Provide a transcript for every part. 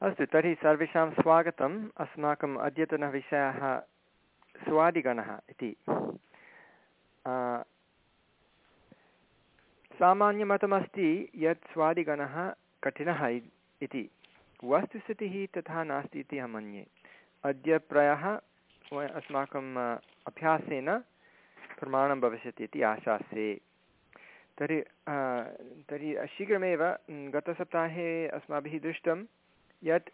अस्तु, तर्हि सर्वेषां स्वागतम्। अस्माकम् अद्यतनविषयः स्वादिगणः इति। सामान्यमतमस्ति यत् स्वादिगणः कठिनः इति। वस्तुस्थितिः तथा नास्ति इति अहं मन्ये। अद्य प्रायः अस्माकम् अभ्यासेन प्रमाणं भविष्यति इति आशासे तर्हि तर्हि शीघ्रमेव गतसप्ताहे अस्माभिः दृष्टं यत्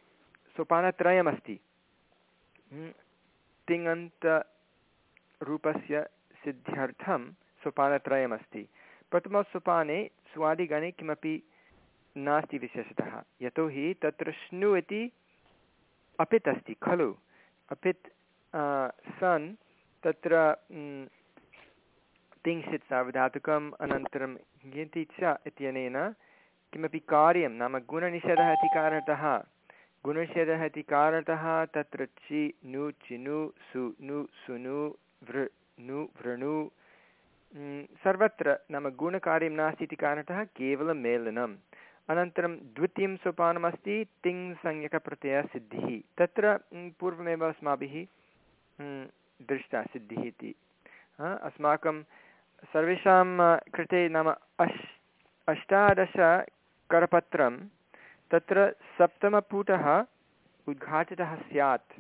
सोपानत्रयमस्ति। तिङन्तरूपस्य सिद्ध्यर्थं सोपानत्रयमस्ति। प्रथमसोपाने स्वादिगणे किमपि नास्ति विशेषतः। यतोहि तत्र श्नु इति अपित् अस्ति खलु। अपित् सन् तत्र तिंशित् सार्वधातुकम् अनन्तरं ङिति च इत्यनेन किमपि कार्यं नाम गुणनिषेधः इति कारणतः गुणनिषेधः इति कारणतः तत्र चि, नु, चिनु, सु, नु, सुनु वृ नु वृणु सर्वत्र नाम गुणकार्यं नास्ति इति कारणतः केवलं मेलनम्। अनन्तरं द्वितीयं सोपानमस्ति, तिङ् संज्ञकप्रत्ययसिद्धिः तत्र पूर्वमेव अस्माभिः दृष्टा सिद्धिः इति। अस्माकं सर्वेषां कृते नाम अश् अष्टादशकरपत्रं तत्र सप्तमपुटः उद्घाटितः स्यात्।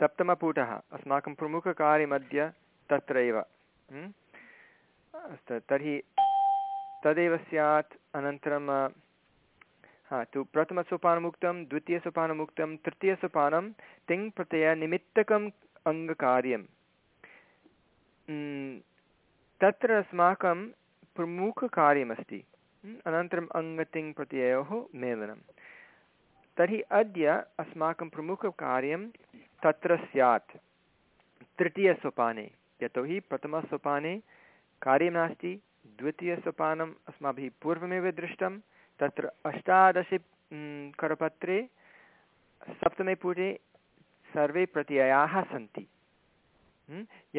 सप्तमपुटः, अस्माकं प्रमुखकार्यमद्य तत्रैव। अस्तु, तर्हि तदेव स्यात्, अनन्तरं हा, तु प्रथमसोपानमुक्तं, द्वितीयसोपानमुक्तं, तृतीयसोपानं तिङ् प्रत्ययनिमित्तकम् अङ्गकार्यं। तत्र अस्माकं प्रमुखकार्यमस्ति। अनन्तरम् अङ्गतिङ् प्रत्ययोः मेलनं तर्हि अद्य अस्माकं प्रमुखकार्यं तत्र स्यात्। तृतीयसोपाने। यतोहि प्रथमसोपाने कार्यं नास्ति। द्वितीयसोपानम् अस्माभिः पूर्वमेव दृष्टं तत्र अष्टादशे करपत्रे सप्तमे पुटे सर्वे प्रत्ययाः सन्ति।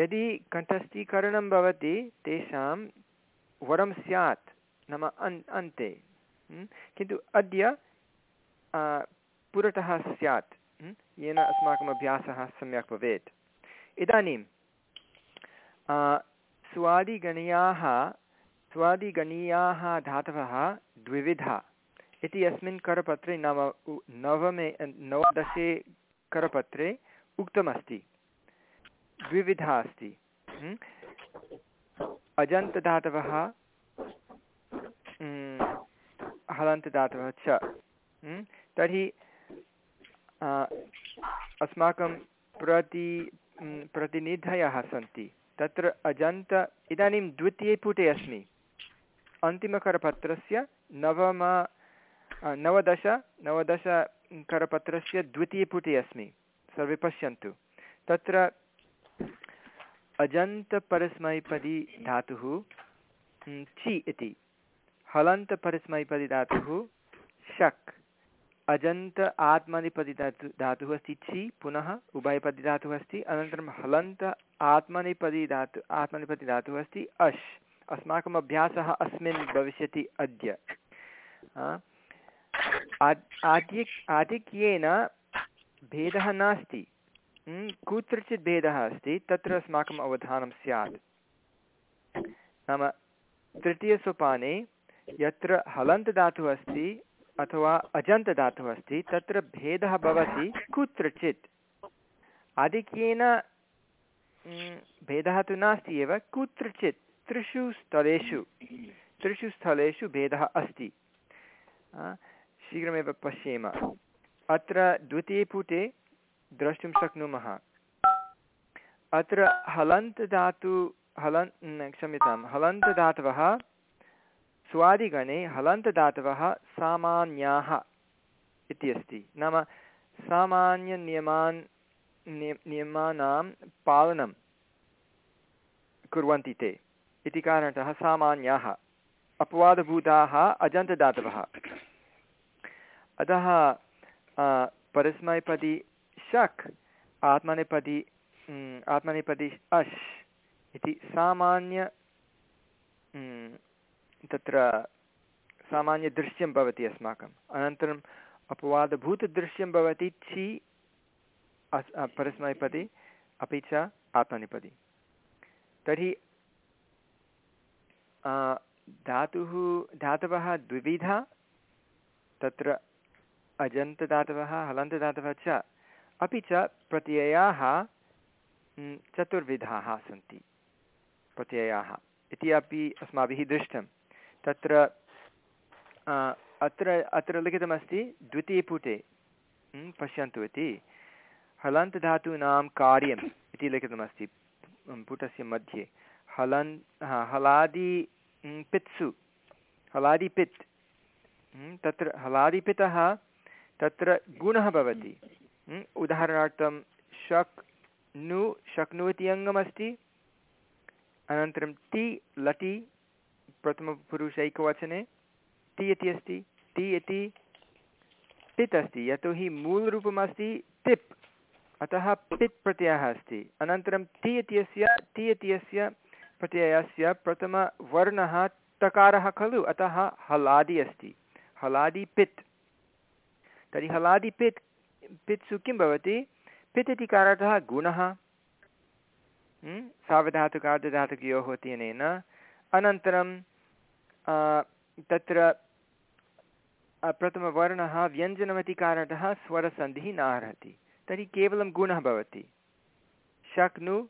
यदि कण्ठस्थीकरणं भवति, तेषां वरं स्यात्। नाम अन्, अन्ते। किन्तु अद्य पुरतः स्यात्। येन अस्माकम् अभ्यासः सम्यक् भवेत्। इदानीं स्वादिगणीयाः स्वादिगणीयाः धातवः द्विविधा। इति अस्मिन् करपत्रे नव नवमे, नवदशे करपत्रे उक्तमस्ति। द्विविधा अस्ति। अजन्तदातवः हलन्तदातवः च तर्हि अस्माकं प्रति प्रतिनिधयः सन्ति। तत्र अजन्त, इदानीं द्वितीये पुटे अस्मि। अन्तिमकरपत्रस्य नवम नवदश नवदशकरपत्रस्य द्वितीयपुटे अस्मि। सर्वे पश्यन्तु। तत्र अजन्तपरस्मैपदी धातुः चि इति। हलन्तपरस्मैपदी धातुः शक्, अजन्त आत्मनिपदि धातु अस्ति छि पुनः उभयपदि धातुः अस्ति, अनन्तरं हलन्त आत्मनिपदि धातु आत्मनिपदि धातुः अस्ति, अश्, अस्माकम् अभ्यासः अस्मिन् भविष्यति अद्य। आधि आधिक्येन भेदः नास्ति। कुत्रचित् भेदः अस्ति, तत्र अस्माकम् अवधानं स्यात्। नाम, तृतीयसोपाने यत्र हलन्तदातुः अस्ति अथवा अजन्तदातुः अस्ति, तत्र भेदः भवति कुत्रचित्। आधिक्येन भेदः तु नास्ति एव, कुत्रचित्, त्रिषु स्थलेषु त्रिषु स्थलेषु भेदः अस्ति। शीघ्रमेव पश्येम। अत्र द्वितीयपुटे द्रष्टुं शक्नुमः। अत्र हलन्तदातु, हलन् क्षम्यतां हलन्तदातवः स्वादिगणे हलन्तदातवः सामान्याः इति अस्ति नाम सामान्यनियमान् नियमानां पालनं कुर्वन्ति ते। इति कारणतः सामान्याः, अपवादभूताः अजन्तदातवः। अतः परस्मैपदी शक्, आत्मनेपदी आत्मनेपदी अश् इति सामान्य तत्र सामान्यदृश्यं भवति अस्माकम्। अनन्तरम् अपवादभूतदृश्यं भवति छि, अस् परस्मैपदी, अपि च आत्मनिपदी। तर्हि धातुः, धातवः द्विविधा, तत्र अजन्तदातवः, हलन्तदातवः च, अपि च प्रत्ययाः चतुर्विधाः सन्ति। प्रत्ययाः। इति अपि अस्माभिः दृष्टं तत्र अत्र अत्र लिखितमस्ति द्वितीयपुटे। पश्यन्तु इति। हलन्तधातूनां कार्यम् इति लिखितमस्ति पुटस्य मध्ये। हलन् हलादि पित्सु। हलादिपित् तत्र हलादिपितः तत्र गुणः भवति। उदाहरणार्थं, शक् नु शक्नोति अङ्गमस्ति। अनन्तरं ति, लटि। प्रथमपुरुषैकवचने ति इति अस्ति, ति इति पित् अस्ति यतोहि मूलरूपमस्ति तिप्, अतः पित् प्रत्ययः अस्ति। अनन्तरं ति इत्यस्य ति इत्यस्य प्रत्ययस्य प्रथमवर्णः तकारः खलु, अतः हलादि अस्ति। हलादि पित्। तर्हि हलादि पित् पित्सु किं भवति? पित् इति कारणतः गुणः सावधातुकार्धधातुकयोः इत्यनेन अनन्तरं तत्र प्रथमवर्णः व्यञ्जनमिति कारणतः स्वरसन्धिः न अर्हति। तर्हि केवलं गुणः भवति। शक्नु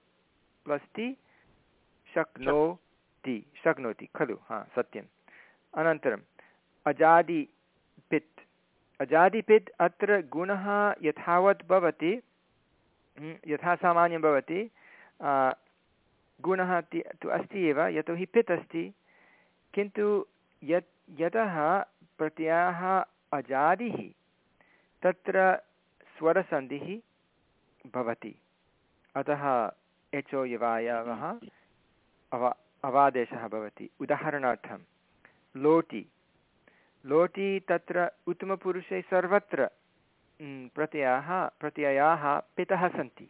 प्लस् ति। शक्नोति शक्नोति खलु हा सत्यम्। अनन्तरम् अजादिपित्। अजादिपित् अत्र गुणः यथावत् भवति यथा सामान्यं भवति। गुणः तु अस्ति एव यतोहि पित् अस्ति। किन्तु यत्, यतः प्रत्ययः अजादिः, तत्र स्वरसन्धिः भवति। अतः एचो यवायवः अवा, अवादेशः भवति। उदाहरणार्थं, लोटि। लोटि तत्र उत्तमपुरुषे सर्वत्र प्रत्ययाः प्रत्ययाः पितः सन्ति।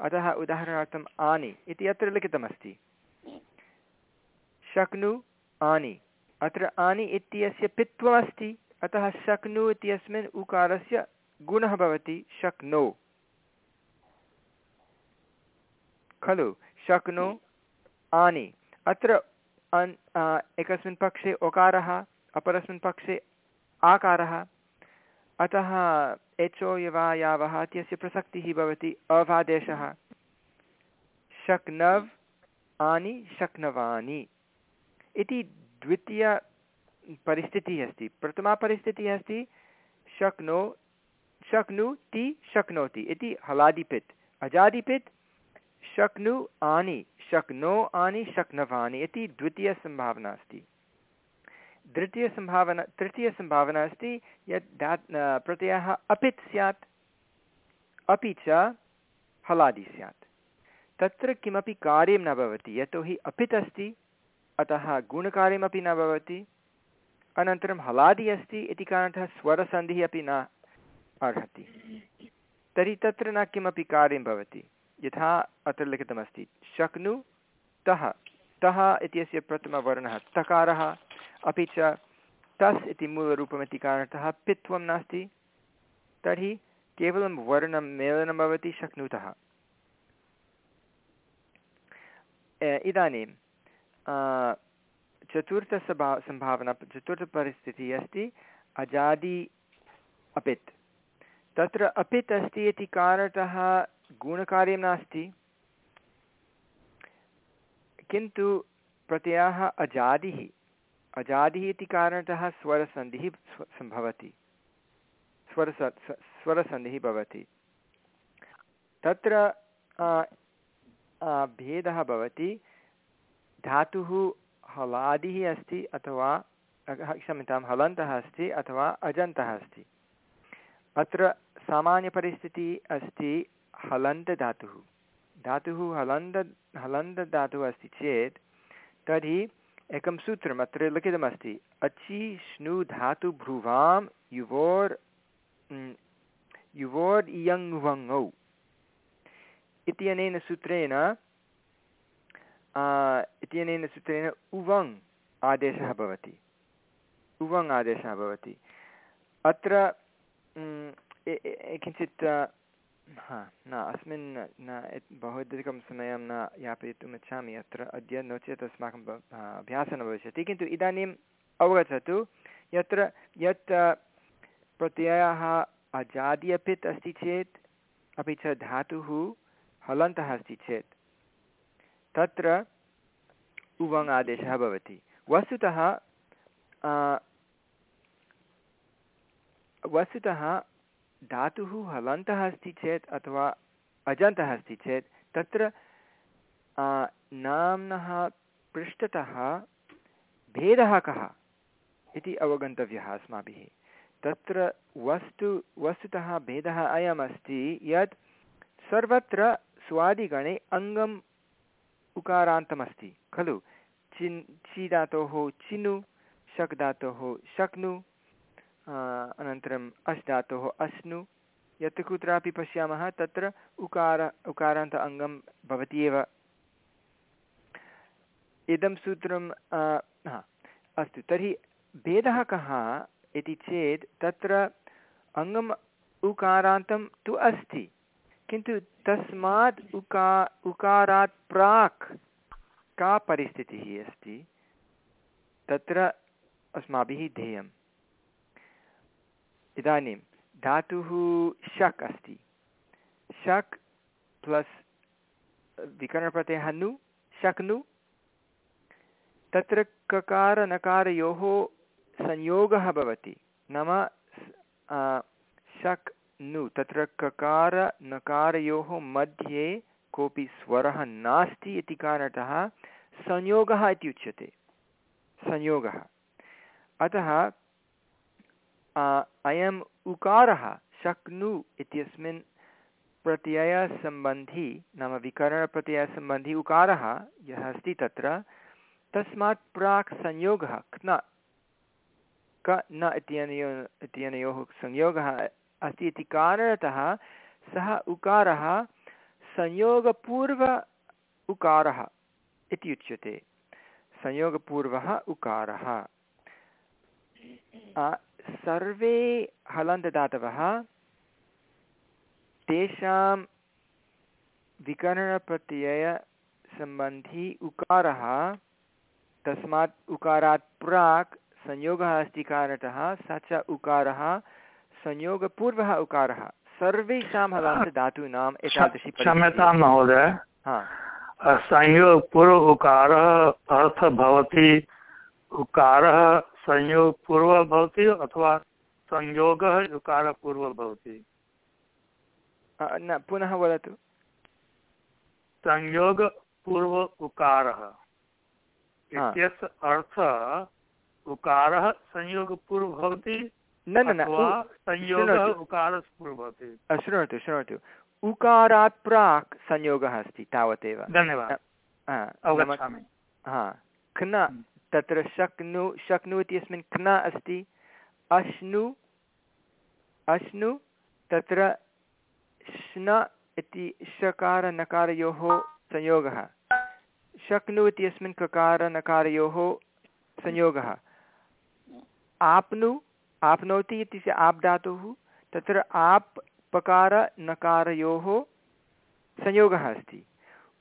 अतः उदाहरणार्थम् आनि इति अत्र लिखितमस्ति। शक्नु आनि। अत्र आनि इत्यस्य पित्वमस्ति, अतः शक्नु इत्यस्मिन् उकारस्य गुणः भवति, शक्नो। खलु, शक्नो, आनि। अत्र एकस्मिन् पक्षे ओकारः, अपरस्मिन् पक्षे आकारः। अतः एचो यवा यावः इत्यस्य प्रसक्तिः भवति, अवादेशः। शक्नव्, आनि, शक्नवानि। इति द्वितीयपरिस्थितिः अस्ति। प्रथमा परिस्थितिः अस्ति, शक्नो, शक्नुति, शक्नोति। इति हलादिपित्। अजादिपित्, शक्नु आनि, शक्नो आनि, शक्नवानि। इति द्वितीयसम्भावना अस्ति। द्वितीयसम्भावना तृतीयसम्भावना अस्ति यत् धा प्रत्ययः अपित् स्यात्, अपि च हलादि स्यात्। तत्र किमपि कार्यं न भवति, यतोहि अपित् अस्ति। अतः गुणकार्यमपि न भवति। अनन्तरं हलादि अस्ति इति कारणतः स्वरसन्धिः अपि न अर्हति। तर्हि तत्र न किमपि कार्यं भवति। यथा अत्र लिखितमस्ति, शक्नु तः। तः इत्यस्य प्रथमवर्णः तकारः। अपि च तस् इति मूलरूपमिति कारणतः पित्वं नास्ति। तर्हि केवलं वर्णं मेलनं भवति शक्नुतः इदानीं चतुर्थसभा सम्भावना चतुर्थपरिस्थितिः अस्ति, अजादि अपित्। तत्र अपित् अस्ति इति कारणतः गुणकार्यं नास्ति। किन्तु प्रत्ययः अजादिः अजादिः इति कारणतः स्वरसन्धिः सम्भवति। स्वरस स्वरसन्धिः भवति। तत्र भेदः भवति। धातुः हलादिः अस्ति अथवा क्षम्यतां, हलन्तः अस्ति अथवा अजन्तः अस्ति। अत्र सामान्यपरिस्थितिः अस्ति हलन्तधातुः। धातुः हलन्त, हलन्तधातुः अस्ति चेत् तर्हि एकं सूत्रम् अत्र लिखितमस्ति, अचि श्नु धातुभ्रुवां युवोर् युवोर् इयङ्वङौ इत्यनेन सूत्रेण इत्यनेन सूत्रेण उवङ् आदेशः भवति। उवङ् आदेशः भवति। अत्र किञ्चित्, हा, न, अस्मिन्, न बहु अधिकं समयं न यापयितुम् इच्छामि अत्र, अद्य नो चेत् अस्माकं अभ्यासः न भविष्यति। किन्तु इदानीम् अवगच्छतु, यत्र, यत् प्रत्ययः अजादि अपित् अस्ति चेत्, अपि च धातुः हलन्तः अस्ति चेत्, तत्र उवङ् आदेशः भवति। वस्तुतः वस्तुतः धातुः हलन्तः अस्ति चेत् अथवा अजन्तः अस्ति चेत्, तत्र नाम्नः पृष्ठतः भेदः कः इति अवगन्तव्यः अस्माभिः। तत्र वस्तु, वस्तुतः भेदः अयमस्ति यत् सर्वत्र स्वादिगणे अङ्गम् उकारान्तमस्ति, खलु? चिन् चि धातोः चिनु शक् धातोः शक्नु अनन्तरम् अश् धातोः अश्नु यत्र कुत्रापि पश्यामः, तत्र उकार, उकारान्त अङ्गं भवति एव। इदं सूत्रं हा, अस्तु। तर्हि भेदः कः इति चेत्, तत्र अङ्गम् उकारान्तं तु अस्ति, किन्तु तस्मात् उका, उकारात् प्राक् का परिस्थितिः अस्ति, तत्र अस्माभिः ध्येयम्। इदानीं धातुः शक् अस्ति। शक् प्लस् विकरणप्रत्ययः नु शक्नु तत्र ककारनकारयोः संयोगः भवति। नाम शक् नु, तत्र ककार नकारयोः मध्ये कोऽपि स्वरः नास्ति इति कारणतः संयोगः इति उच्यते संयोगः। अतः अयम् उकारः शक्नु इत्यस्मिन् प्रत्ययसम्बन्धी, नाम विकरणप्रत्ययसम्बन्धी उकारः यः अस्ति तत्र, तस्मात् प्राक् संयोगः क्न क, न इत्यनयो, इत्यनयोः संयोगः अस्ति इति कारणतः सः उकारः संयोगपूर्व उकारः। इति उच्यते। संयोगपूर्वः उकारः। सर्वे हलन्तदातवः तेषां विकरणप्रत्ययसम्बन्धी उकारः तस्मात् उकारात् प्राक् संयोगः अस्ति कारणतः स च उकारः संयोगपूर्वः उकारः। सर्वेषां हलन्तदातूनाम् एतादृशी क्षम्यतां महोदय। संयोगपूर्व उकारः अर्थः भवति उकारः संयोगपूर्वः भवति अथवा संयोगः उकारपूर्वः भवति। न पुनः वदतु। संयोगपूर्व उकारः इत्यस्य अर्थः उकारः संयोगपूर्वः भवति न न न संयोगः उकारपूर्वः भवति। शृणोतु शृणोतु। उकारात् प्राक् संयोगः अस्ति तावदेव। धन्यवादः। हा खन तत्र शक्नु शक्नु इत्यस्मिन् क्न अस्ति अश्नु अश्नु तत्र श्न इति षकारनकारयोः संयोगः। शक्नु इत्यस्मिन् ककारनकारयोः संयोगः। आप्नु आप्नोति इति आप् धातुः तत्र आप् पकारनकारयोः संयोगः अस्ति।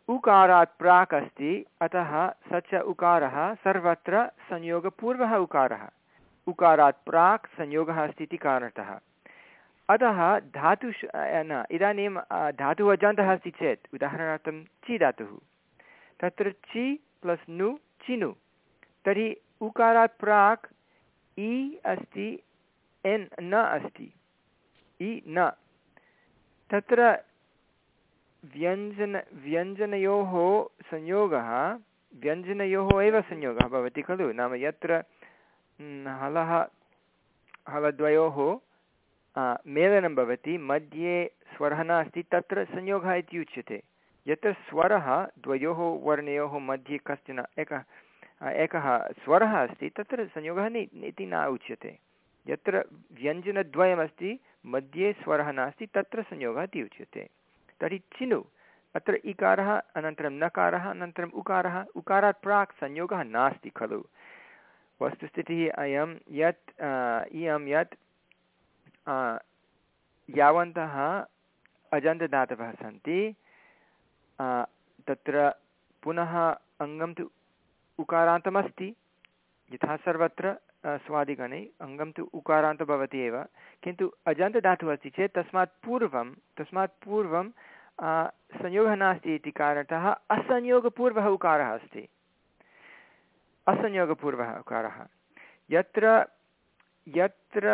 उकारात् प्राक् अस्ति, अतः स च उकारः सर्वत्र संयोगपूर्वः उकारः। उकारात् प्राक् संयोगः अस्ति इति कारणतः। अतः धातुषु न, इदानीं धातुः अजान्तः अस्ति चेत्, उदाहरणार्थं चि धातुः। तत्र चि प्लस् नु, चिनु। तर्हि उकारात् प्राक् इ अस्ति, एन् न अस्ति। इ न। तत्र व्यञ्जन, व्यञ्जनयोः संयोगः, व्यञ्जनयोः एव संयोगः भवति खलु? नाम यत्र हलः, हलद्वयोः मेलनं भवति, मध्ये स्वरः नास्ति, तत्र संयोगः इति उच्यते। यत्र स्वरः, द्वयोः वर्णयोः मध्ये कश्चन एकः एकः स्वरः अस्ति, तत्र संयोगः इति न उच्यते। यत्र व्यञ्जनद्वयमस्ति, मध्ये स्वरः नास्ति, तत्र संयोगः इति उच्यते। तर्हि चिनु, अत्र इकारः, अनन्तरं नकारः, अनन्तरम् उकारः, उकारात् प्राक् संयोगः नास्ति खलु। वस्तुस्थितिः अयं यत् इयं यत् यावन्तः अजन्तदातवः सन्ति तत्र पुनः अङ्गं तु उकारान्तमस्ति, यथा सर्वत्र स्वादिगणे अङ्गं तु उकारान्त भवति एव। किन्तु अजन्तदातुः अस्ति चेत् तस्मात् पूर्वं तस्मात् पूर्वं संयोगः नास्ति इति कारणतः असंयोगपूर्वः उकारः अस्ति। असंयोगपूर्वः उकारः। यत्र यत्र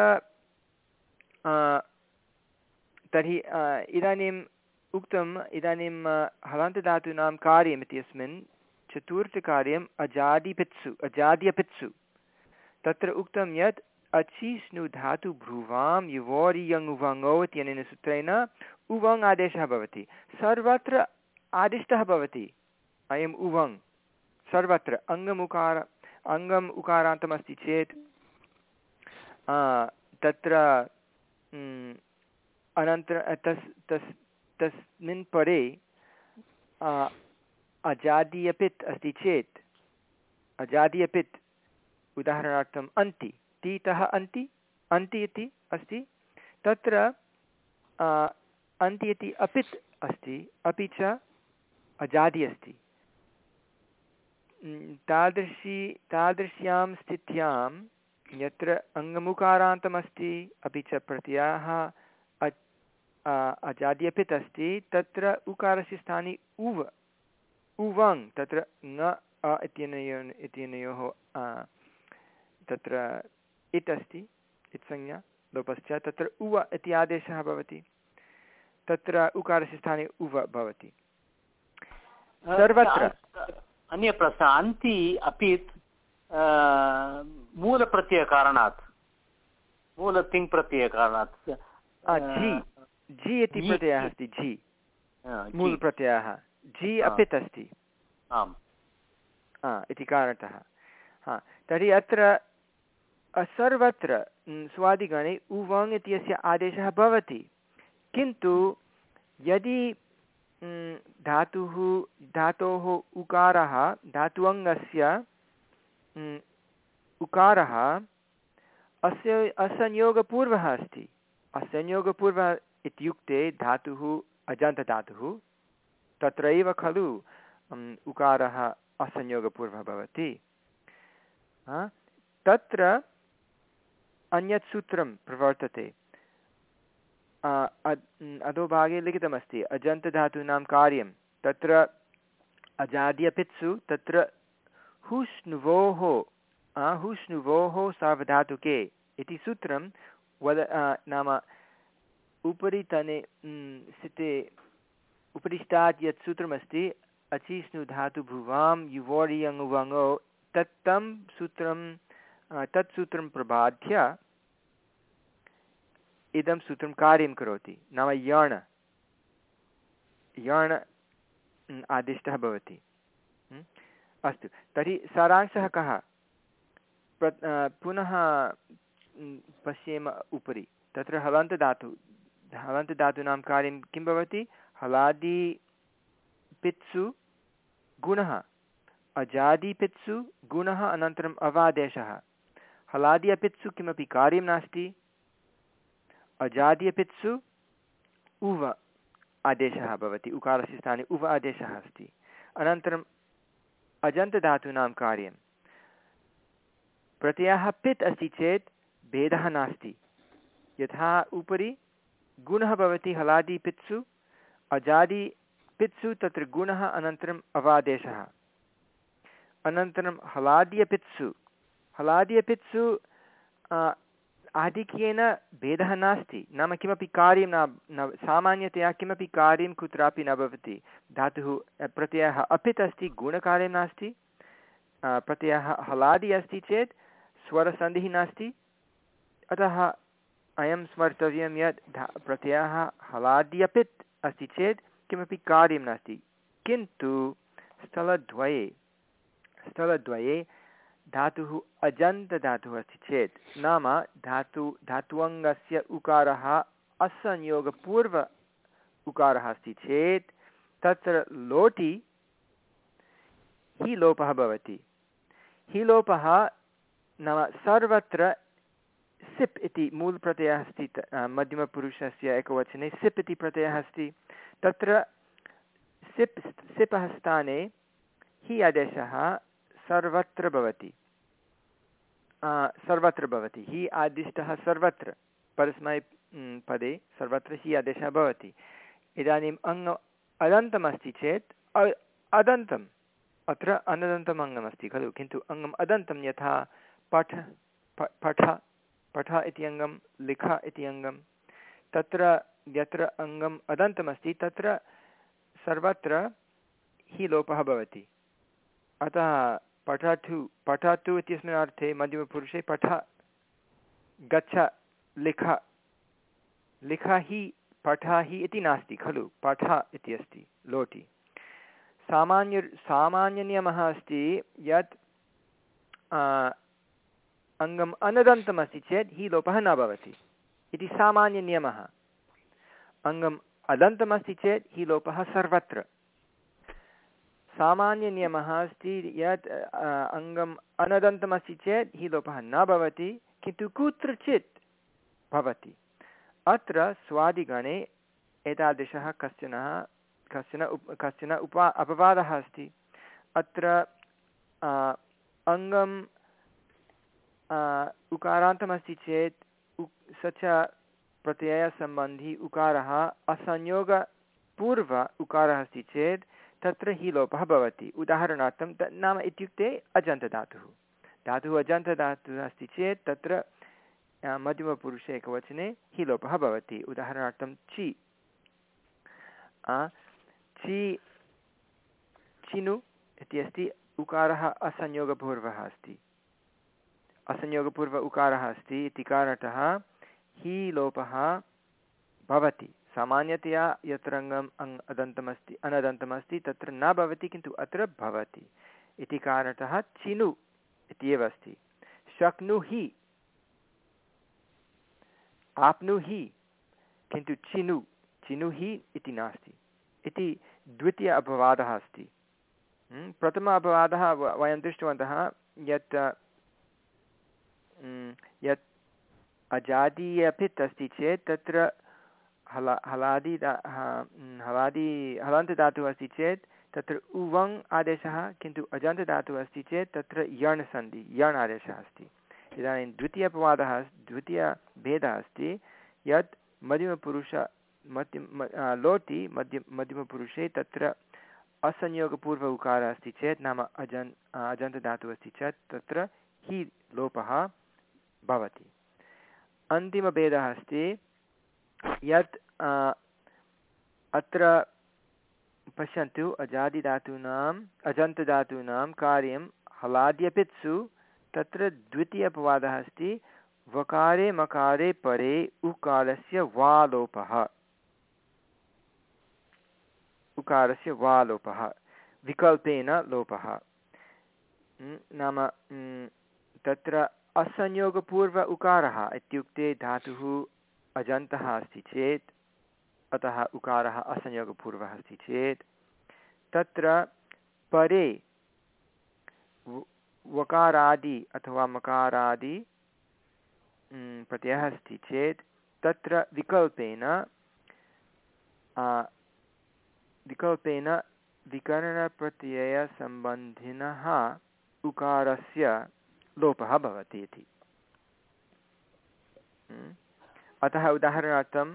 तर्हि इदानीम् उक्तम् इदानीं हलन्तदातूनां कार्यम् इत्यस्मिन् चतुर्थकार्यम् अजादिपित्सु, अजाद्यपित्सु। तत्र उक्तं यत् अचिष्णु धातु भ्रुवां युवोरियङ् उवङौ इत्यनेन सूत्रेण उवङ् आदेशः भवति। सर्वत्र आदिष्टः भवति। अयम् उवङ्। सर्वत्र। अङ्गमुकार अङ्गम् उकारान्तमस्ति चेत् तत्र अनन्तर तस् तस् तस्मिन् परे अजादीयपित् अस्ति चेत्, अजादीयपित् उदाहरणार्थम् अन्ति, तीतः अन्ति अन्ति इति अस्ति, तत्र अन्ति इति अपित् अस्ति, अपि च अजादि अस्ति। तादृशी, तादृश्यां स्थित्यां यत्र अङ्गमुकारान्तमस्ति, अपि च प्रत्ययः अजाद्यपित् अस्ति, तत्र उकारस्य स्थाने उव, उवङ्, तत्र अ इत्यनयोः इत्यनयोः तत्र इत् अस्ति इत्संज्ञा लोपश्च तत्र उव इति आदेशः भवति तत्र उकारस्य स्थाने उव भवति। सर्वत्र। अन्य प्रश्न अन्ति अपि मूलप्रत्ययकारणात् मूलतिङ्प्रत्ययकारणात् झि झि इति प्रत्ययः अस्ति झि। मूलप्रत्ययः। झि अपित् अस्ति आम्। इति कारणतः। हा तर्हि अत्र सर्वत्र स्वादिगणे उवङ् इत्यस्य आदेशः भवति। किन्तु, यदि धातुः, धातोः उकारः धात्वङ्गस्य उकारः, अस्य, असंयोगपूर्वः अस्ति। असंयोगपूर्वः इत्युक्ते धातुः, अजन्तधातुः, तत्रैव खलु उकारः असंयोगपूर्वः भवति। तत्र अन्यत् सूत्रं प्रवर्तते अधोभागे लिखितमस्ति, अजन्तधातूनां कार्यं, तत्र अजाद्यपित्सु, तत्र हुष्णुवोः हुष्णुवोः सार्वधातुके इति सूत्रं वद नाम उपरितने स्थिते उपरिष्टात् यत् सूत्रमस्ति अचिष्णु धातुभुवां युवोरियङ् तत् तं सूत्रं तत् सूत्रं प्रबाध्य इदं सूत्रं कार्यं करोति। नाम यण। यण आदिष्टः भवति। अस्तु। तर्हि सारांशः कः? प्र पुनः पश्येम उपरि। तत्र हलन्तदातु हलन्तधातूनां कार्यं किं भवति? हलादिपित्सु गुणः। अजादिपित्सु गुणः अनन्तरम् अवादेशः। हलादि अपित्सु किमपि कार्यं नास्ति? अजादि अपित्सु उव आदेशः भवति उकारस्य स्थाने उव आदेशः अस्ति। अनन्तरम् अजन्तधातूनां कार्यं। प्रत्ययः पित् अस्ति चेत् भेदः नास्ति। यथा उपरि गुणः भवति हलादिपित्सु अजादिपित्सु तत्र गुणः अनन्तरम् अवादेशः। अनन्तरं हलाद्यपित्सु हलाद्यपित्सु आधिक्येन भेदः नास्ति। नाम किमपि कार्यं न न, सामान्यतया किमपि कार्यं कुत्रापि न भवति। धातुः प्रत्ययः अपित् अस्ति, गुणकार्यं नास्ति। प्रत्ययः हलादि अस्ति चेत्, स्वरसन्धिः नास्ति। अतः अयं स्मर्तव्यं यत् प्रत्ययः हलाद्यपित् अस्ति चेत् किमपि कार्यं नास्ति। किन्तु स्थलद्वये स्थलद्वये धातुः अजन्तधातुः अस्ति चेत् नाम धातु धात्वङ्गस्य उकारः असंयोगपूर्व उकारः अस्ति चेत् तत्र लोटि हि लोपः भवति हि लोपः नाम सर्वत्र सिप् इति मूलप्रत्ययः अस्ति मध्यमपुरुषस्य एकवचने सिप् इति प्रत्ययः अस्ति तत्र सिप् सिपः स्थाने हि आदेशः सर्वत्र भवति। सर्वत्र भवति। हि आदिष्टः सर्वत्र। परस्मै पदे सर्वत्र हि आदेशः भवति। इदानीम् अङ्ग, अदन्तमस्ति चेत् अदन्तम्। अत्र अनदन्तम् अङ्गमस्ति खलु, किन्तु अङ्गम् अदन्तं यथा पठ पठ पठ इति अङ्गं, लिख इति अङ्गं, तत्र यत्र अङ्गम् अदन्तमस्ति, तत्र सर्वत्र हि लोपः भवति। अतः पठतु पठतु इत्यस्मिन् अर्थे मध्यमपुरुषे पठ, गच्छ, लिख लिख हि पठ हि इति नास्ति, खलु? पठ इति अस्ति, लोटि। सामान्य, सामान्यनियमः अस्ति यत् अङ्गम् अनदन्तमस्ति चेत् हि लोपः न भवति। इति सामान्यनियमः। अङ्गम् अदन्तमस्ति चेत् हि लोपः सर्वत्र। सामान्यनियमः अस्ति यत् अङ्गम् अनदन्तमस्ति चेत् हि लोपः न भवति, किन्तु कुत्रचित् भवति। अत्र स्वादिगणे एतादृशः कश्चन कश्चन उप, कश्चन उपा, अपवादः अस्ति। अत्र अङ्गम् उकारान्तमस्ति चेत् उ स च प्रत्ययसम्बन्धी उकारः असंयोगपूर्व उकारः अस्ति चेत् तत्र हि लोपः भवति। उदाहरणार्थं त नाम इत्युक्ते अजन्तधातुः। धातुः अजन्तधातुः अस्ति चेत् तत्र मध्यमपुरुषे एकवचने हि लोपः भवति। उदाहरणार्थं चि। चि, चिनु इति अस्ति, उकारः असंयोगपूर्वः अस्ति। असंयोगपूर्व उकारः अस्ति इति कारणतः हि लोपः भवति। सामान्यतया यत्र अङ्गम् अङ् अदन्तमस्ति, अनदन्तमस्ति, तत्र न भवति, किन्तु अत्र भवति। इति कारणतः चिनु इत्येव अस्ति। शक्नुहि, आप्नुहि, किन्तु चिनु, चिनुहि इति नास्ति। इति द्वितीय अपवादः अस्ति। प्रथम अपवादः वयं दृष्टवन्तः यत् यत् अजादि अपित् अस्ति चेत् तत्र हला हलादि हलादि हलन्तदातुः अस्ति चेत् तत्र उवङ् आदेशः किन्तु अजन्तदातुः अस्ति चेत् तत्र यण् सन्धि यण् आदेशः अस्ति इदानीं द्वितीयपवादः द्वितीयभेदः अस्ति यत् मध्यमपुरुष मध्यम लोटि मध्य मध्यमपुरुषे तत्र असंयोगपूर्व उकारः अस्ति चेत् नाम अजन् अजन्तदातुः अस्ति चेत् तत्र हि लोपः भवति अन्तिमभेदः अस्ति यत् अत्र पश्यन्तु अजादिधातूनाम् अजन्तधातूनां कार्यं हलाद्यपित्सु, तत्र द्वितीयपवादः अस्ति, वकारे मकारे परे उकारस्य वालोपः। उकारस्य वालोपः, विकल्पेन लोपः। नाम तत्र असंयोगपूर्व उकारः इत्युक्ते धातुः अजन्तः अस्ति चेत्, अतः उकारः असंयोगपूर्वः अस्ति चेत्, तत्र परे वकारादि अथवा मकारादि प्रत्ययः अस्ति चेत्, तत्र विकल्पेन विकल्पेन विकरणप्रत्ययसम्बन्धिनः उकारस्य लोपः भवति इति। अतः उदाहरणार्थं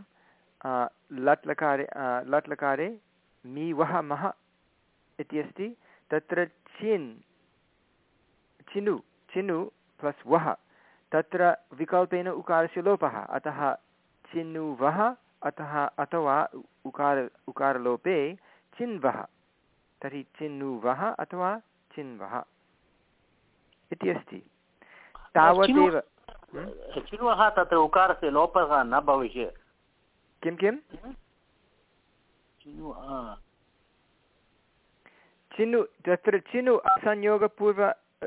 लट् लकारे लट् लकारे मी वः मः इति अस्ति तत्र चिन् चिनु चिनु प्लस् वः तत्र विकल्पेन उकारस्य लोपः अतः चिन्नुवः अतः अथवा उकार उकारलोपे चिन्वः तर्हि चिन्नुवः अथवा चिन्वः इति अस्ति। तावदेव चिनुवः तत्र उकारस्य लोपः न भविष्यत् किं किं चिनु तत्र चिनु असंयोगपूर्व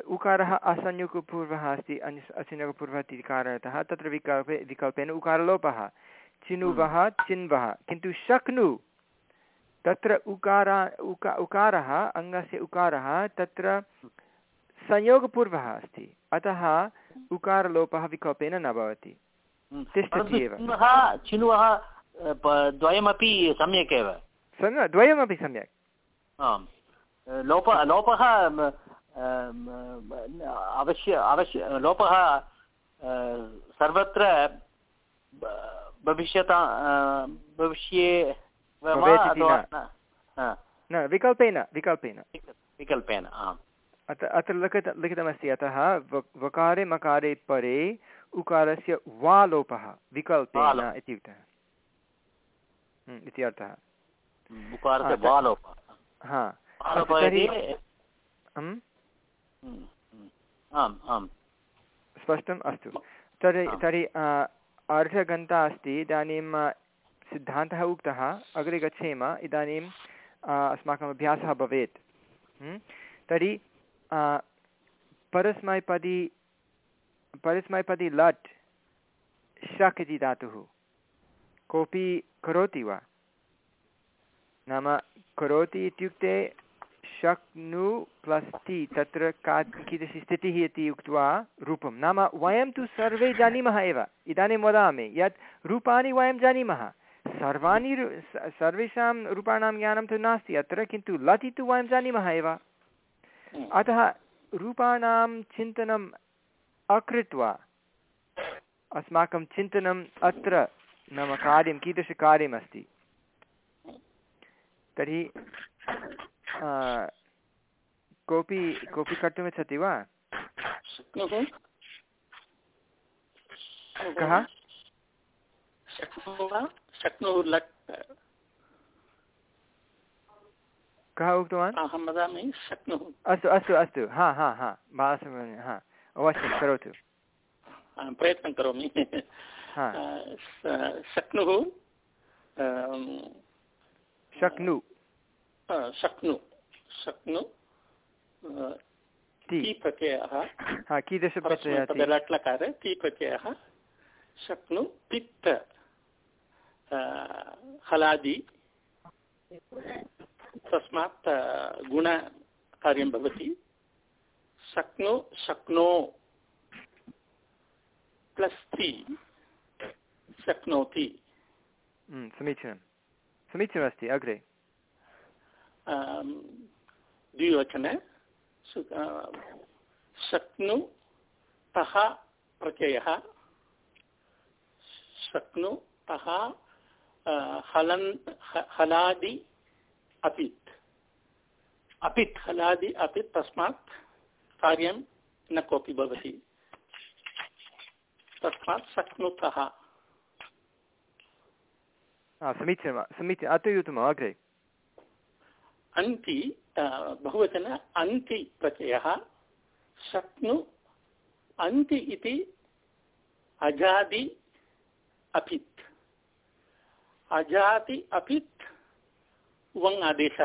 उकारः असंयोगपूर्वः अस्ति असंयोगपूर्वः इति कारणतः तत्र विकल्पे विकल्पेन उकारलोपः चिनुवः चिन्वः किन्तु शक्नु तत्र उकारा उका उकारः अङ्गस्य उकारः तत्र संयोगपूर्वः अस्ति अतः उकारलोपः विकल्पेन न भवति। तिष्ठति एव। चिनुवः द्वयमपि सम्यक् एव। द्वयमपि सम्यक्। आम्। लोप लोपः अवश्य अवश्य लोपः सर्वत्र भविष्यता भविष्ये न विकल्पेन विकल्पेन। विकल्पेन आम्। अत्र अत्र लिखित लिखितमस्ति अतः वकारे मकारे परे उकारस्य वा लोपः विकल्पेन इत्युक्तः इति अर्थः। हा स्पष्टम् अस्तु। तर्हि तर्हि अर्धघण्टा अस्ति। इदानीं सिद्धान्तः उक्तः अग्रे गच्छेम। इदानीम् अस्माकम् अभ्यासः भवेत्। तर्हि परस्मैपदी परस्मैपदी लट् शक् इति धातुः कोऽपि करोति वा? नाम करोति इत्युक्ते शक्नु प्लस् ति, तत्र का कीदृशी स्थितिः इति उक्त्वा रूपं। नाम वयं तु सर्वे जानीमः एव। इदानीं वदामि, यत् रूपाणि वयं जानीमः। सर्वाणि सर्वेषां रूपाणां ज्ञानं तु नास्ति, अत्र किन्तु लति तु वयं जानीमः एव। अतः रूपाणां चिन्तनम् अकृत्वा अस्माकं चिन्तनम् अत्र नाम कार्यं कीदृशकार्यमस्ति? तर्हि कोऽपि कोऽपि कर्तुमिच्छति वा? कः? कः उक्तवान्? अहं वदामि शक्नुः अस्तु अस्तु अस्तु। हा हा हा। बालसुब्रह्मण्यं हा। अवश्यं करोतु। प्रयत्नं करोमि। शक्नुः? शक्नु। शक्नु। शक्नु। ति। प्रत्ययः कीदृशप्रत्ययः लट्लकारे ति प्रत्ययः शक्नु पित्त। हलादि। तस्मात् गुणकार्यं भवति। शक्नु शक्नो प्लस् ति शक्नोति। समीचीनं। समीचीनमस्ति अग्रे। द्विवचने शक्नु तः प्रत्ययः। शक्नु तः हलन् हलादि अपित्। अपित् हलादि अपित् तस्मात् कार्यं न कोऽपि भवति। तस्मात् शक्नुतः। समीचीनं समीचीनम् अत्युत्तमम् अग्रे। अन्ति बहुवचन अन्ति प्रत्ययः शक्नु अन्ति इति अजादि अपित्। अजाति अपित् वङ् आदेश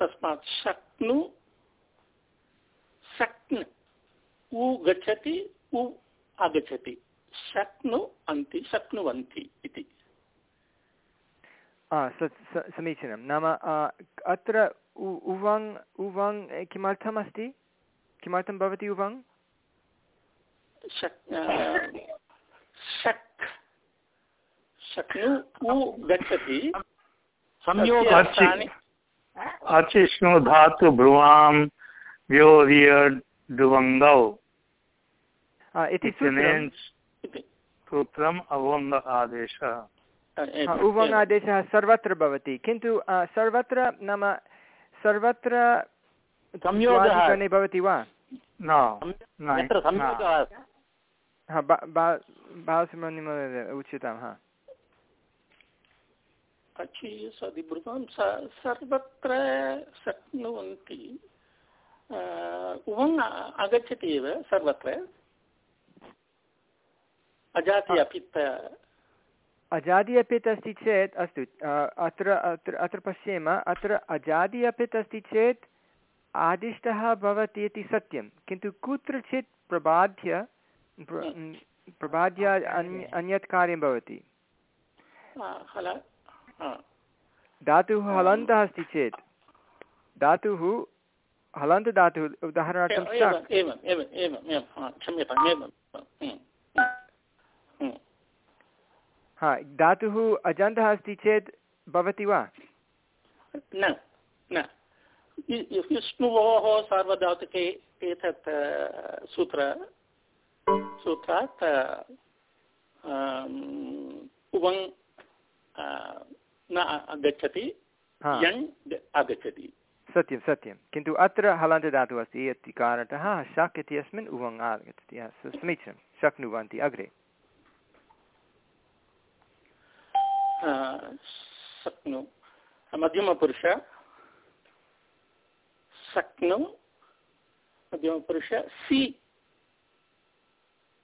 तस्मात् शक्नु शक्न् उ गच्छति उ आगच्छति। शक्नु अन्ति शक्नुवन्ति इति। समीचीनं। नाम अत्र उवङ् उवङ् किमर्थमस्ति किमर्थं भवति उवङ्? गच्छति। अचिष्णु धातु भ्रुवां व्योर्यडुवङ्गौ इति सूत्रम्। अवङ्ग आदेशः। उवङ् आदेशः सर्वत्र भवति। किन्तु सर्वत्र नाम सर्वत्र संयोगः। भवति वा? बालसुब्रह्मण्यं उच्यतां हा। सर्वत्र शक्नुवन्ति। उवङ् आगच्छति एव सर्वत्र। अजाति अपि अजादि अपित् अस्ति चेत् अस्तु अत्र अत्र अत्र पश्येम अत्र अजादि अपित् अस्ति चेत् आदिष्टः भवति इति सत्यं। किन्तु कुत्रचित् प्रबाध्य प्रबाध्य अन्य अन्यत् कार्यं भवति। धातुः हलन्तः अस्ति चेत्। धातुः हलन्तदातुः उदाहरणार्थं हा, धातुः अजन्तः अस्ति चेत् भवति वा? न न। विष्णुवोः सार्वधातुके एतत् सूत्र सूत्रात् उवङ् न आगच्छति यङ् आगच्छति सत्यं सत्यं। किन्तु अत्र हलन्तदातुः अस्ति इति कारणतः शक् इत्यस्मिन् उवङ् आगच्छति। समीचीनं। शक्नुवन्ति अग्रे। शक्नु। मध्यमपुरुष। शक्नु। मध्यमपुरुष सि।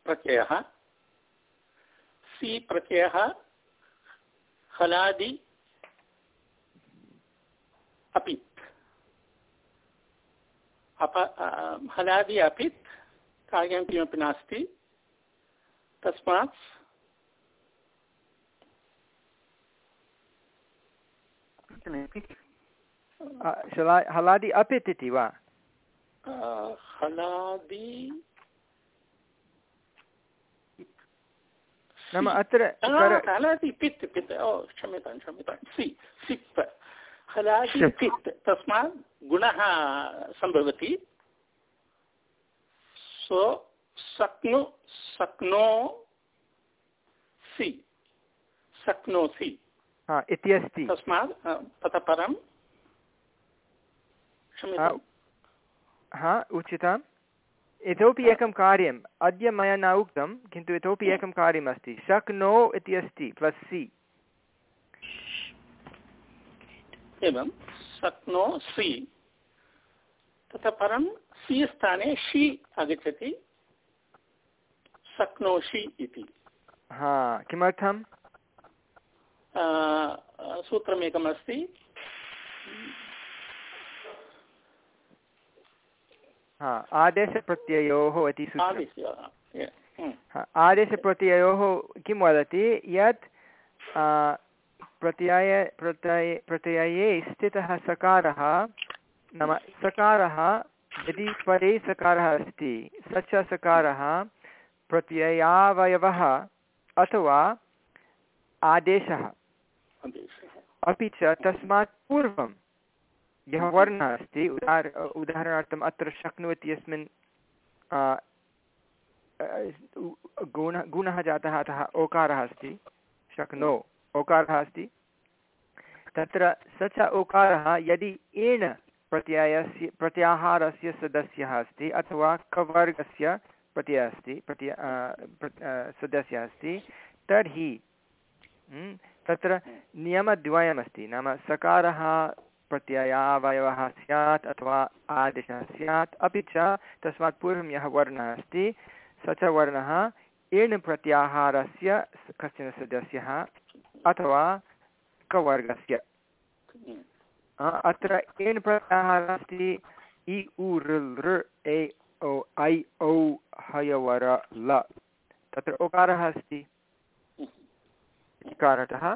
प्रत्ययः। सि प्रत्ययः। हलादि। अपित् अप अ, हलादि अपित् कार्यं किमपि नास्ति। तस्मात् हलादि अपित् इति वा? हलादि नाम अत्र हलादि पित् क्षम्यतां क्षम्यतां। सि सिप् पित् तस्मात् गुणः सम्भवति। सो शक्नु शक्नो सि शक्नोसि हा इत्यस्ति। तस्मात् ततः परं हा उचितम्। इतोपि एकं कार्यम्। अद्य मया न उक्तं किन्तु इतोपि एकं कार्यमस्ति। शक्नो इति अस्ति प्लस् सि। एवं शक्नोसि ततः परं सि स्थाने शि आगच्छति। शक्नोषि इति। हा किमर्थं आ, आ, सूत्रमेकमस्ति हा आदेशप्रत्ययोः इति सूत्रम् आदिश्य ये, हम्म, हा, आदेशप्रत्ययोः किं वदति? यत् प्रत्यय प्रत्यय प्रत्यये स्थितः सकारः नाम सकारः यदि परे सकारः अस्ति स च सकारः प्रत्ययावयवः अथवा आदेशः। अपि च तस्मात् पूर्वं यः वर्णः अस्ति उदाहर उदाहरणार्थम् अत्र शक्नोति यस्मिन् गुणः गुणः जातः अतः ओकारः अस्ति। शक्नो। ओकारः अस्ति। तत्र स च ओकारः यदि एण प्रत्ययस्य प्रत्याहारस्य सदस्यः अस्ति अथवा कवर्गस्य प्रत्ययः अस्ति प्रत्यय प्र- अ, सदस्यः अस्ति तर्हि हम्म, तत्र नियमद्वयमस्ति। नाम सकारः प्रत्ययावयवः स्यात् अथवा आदेशः स्यात् अपि च तस्मात् पूर्वं यः वर्णः अस्ति स च वर्णः एण् प्रत्याहारस्य कश्चन सदस्यः अथवा कवर्गस्य। अत्र एण् प्रत्याहारः अस्ति इ, उ ऋ ए, ओ, ऐ, औ हयवर ल। तत्र ओकारः अस्ति। कारणतः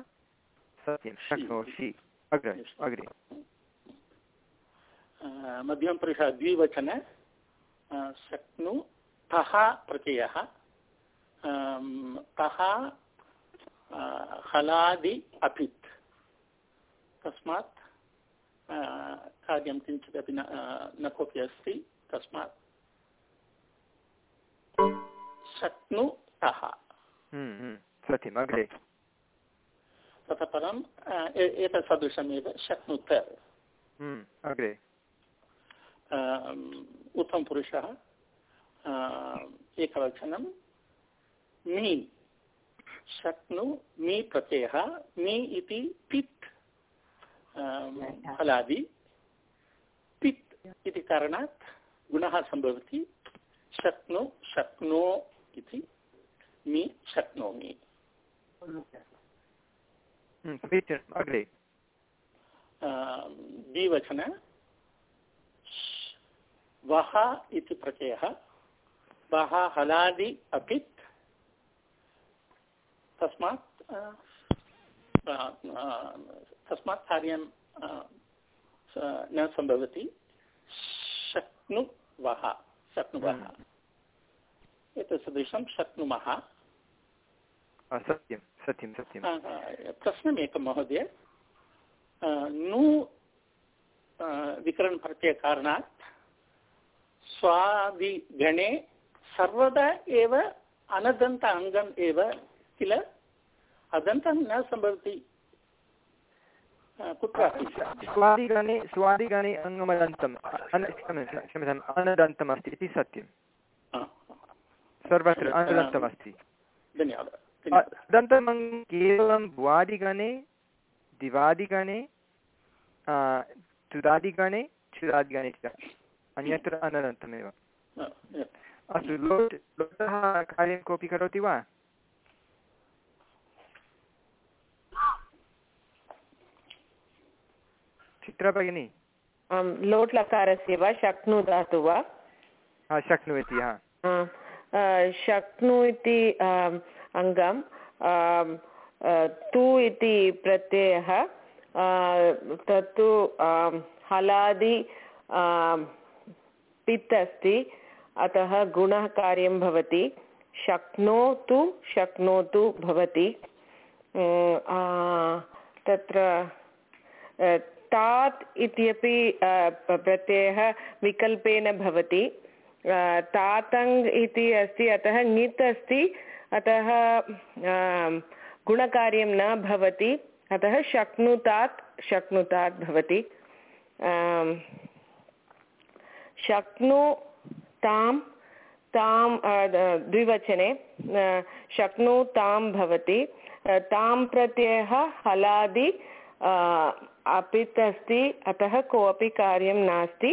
सत्यं। शक्नोषि। अग्रे अग्रे। मध्यमपुरुषः द्विवचन। शक्नु, तः प्रत्ययः। तः हलादि अपित्। तस्मात् कार्यं किञ्चिदपि न न कोऽपि अस्ति तस्मात्। शक्नुतः हम्म, हम्म, सत्यम् अग्रे ततः परं आ, एतत् सदृशमेव शक्नुत हम्म, अग्रे। उत्तमपुरुषः एकवचनं मी शक्नु मी प्रत्ययः मी इति पित् फलादि। पित् इति कारणात् गुणः सम्भवति। शक्नु शक्नो इति मी शक्नोमि। हम्म, अग्रे। द्विवचन। वः इति प्रत्ययः। वः हलादि अपित् तस्मात् तस्मात् कार्यं न सम्भवति। शक्नुवः शक्नुवः। एतत् सदृशं शक्नुमः। सत्यं सत्यं सत्यं। प्रश्नमेकं महोदय। नु विकरणप्रत्ययकारणात् स्वादिगणे सर्वदा एव अनदन्त अङ्गम् एव किल? अदन्तं न सम्भवति। स्वादिगणे स्वादिगणे अङ्गमदन्तम् क्षम्यताम् अनदन्तमस्ति इति सत्यं। सर्वत्र अनदन्तमस्ति। दन्तमङ् केवलं दिवादिगणे आ, तुदादिगणे क्षुदादिगणे च। अन्यत्र अनदन्तमेव। अस्तु लोट् लोटः कार्यं कोऽपि करोति वा? चित्रा भगिनी आं लोट् लकारस्य वा शक्नु धातु वा शक्नु इति अङ्गम् आम्, आ, तु इति प्रत्ययः तत्तु हलादि पित् अस्ति अतः गुणः कार्यं भवति। शक्नोतु शक्नोतु भवति। तत्र अ, तात् इत्यपि प्रत्ययः विकल्पेन भवति. तातङ् इति अस्ति, अतः ङित् अस्ति, अतः गुणकार्यं न भवति, अतः शक्नुतात् शक्नुतात् भवति. शक्नु तां तां द्विवचने शक्नु तां भवति. तां प्रत्ययः हलादि अपित् अस्ति अतः कोऽपि कार्यं नास्ति,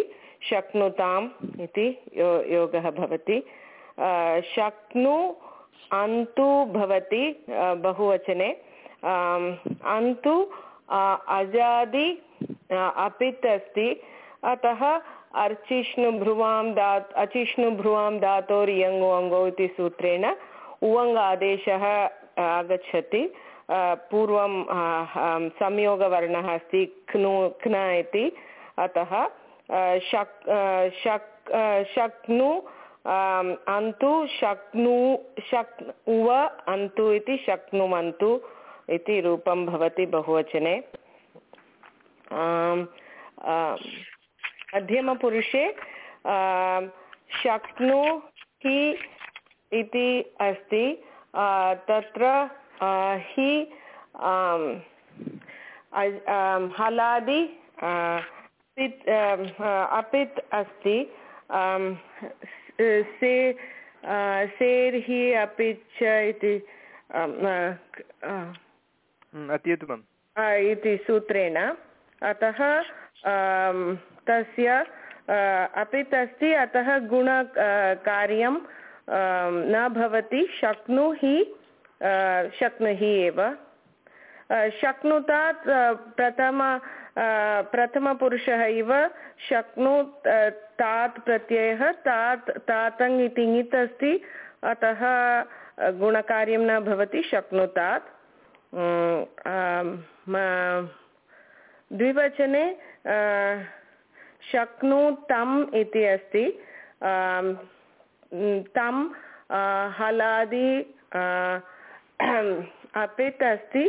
शक्नुताम् इति यो, योगः भवति। शक्नु अन्तु भवति बहुवचने। अन्तु अजादि अपित् अस्ति अतः अर्चिष्णुभ्रुवां दा अचिष्णुभ्रुवां धातोर्यङ्गो अङ्गौ इति सूत्रेण उवङ् आदेशः आगच्छति। पूर्वं संयोगवर्णः अस्ति क्नु क्न इति अतः शक् शक् शक्नु अन्तु शक्नु शक् उव अन्तु इति शक्नुवन्तु इति रूपं भवति बहुवचने मध्यमपुरुषे शक्नु हि इति अस्ति तत्र आ, हि आम्, अ- आम्, हलादि पित् अपित् अस्ति से सेर्हि अपि च इति आम्, आ, क- आ, अत्युत्तमं आ, इति सूत्रेण अतः तस्य अपित् अस्ति अतः गुण आ, कार्यं न भवति शक्नुहि शक्नुहि एव। शक्नुतात् प्रथम प्रथमपुरुषः इव शक्नु तात् प्रत्ययः तात् तातङ् इति ङित् अस्ति अतः गुणकार्यं न भवति शक्नुतात्। द्विवचने आ, शक्नुतम् इति अस्ति। तं हलादि अपित् अस्ति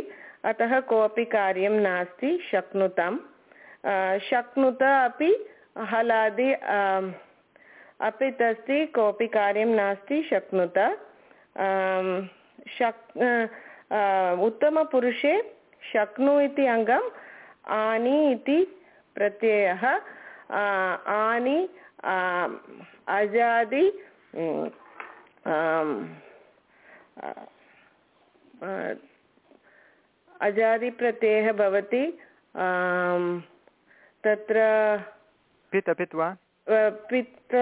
अतः कोऽपि कार्यं नास्ति शक्नुतं शक्नुत अपि हलादि अपित् अस्ति कोऽपि कार्यं नास्ति शक्नुत। आम्, शक् उत्तमपुरुषे शक्नु इति अङ्गम् आनि इति प्रत्ययः। आनि अजादि अजादिप्रत्ययः भवति तत्र पित् अपित् वा पित्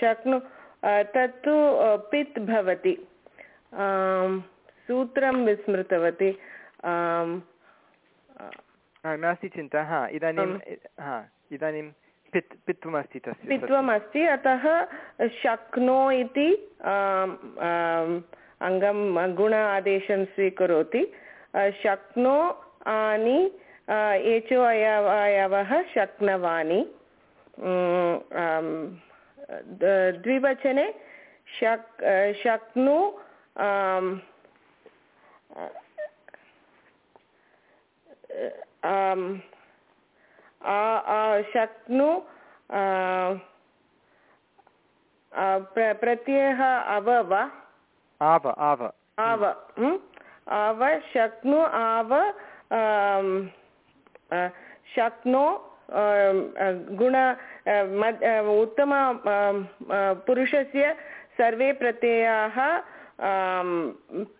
शक्नु तत्तु पित् भवति सूत्रं विस्मृतवती हा, नास्ति चिन्ता हा इदानीं हा इदानीं पित्, पित्वमस्ति तस्य पित्वम् अस्ति अतः शक्नो इति अङ्गं, गुण आदेशं स्वीकरोति। शक्नो आनि एचो अयवः शक्नवानि। द्विवचने शक् शक्नु शक्नु प्रत्ययः अव वा? आव आव। आव आव शक्नु आव शक्नो गुण उत्तम पुरुषस्य सर्वे प्रत्ययाः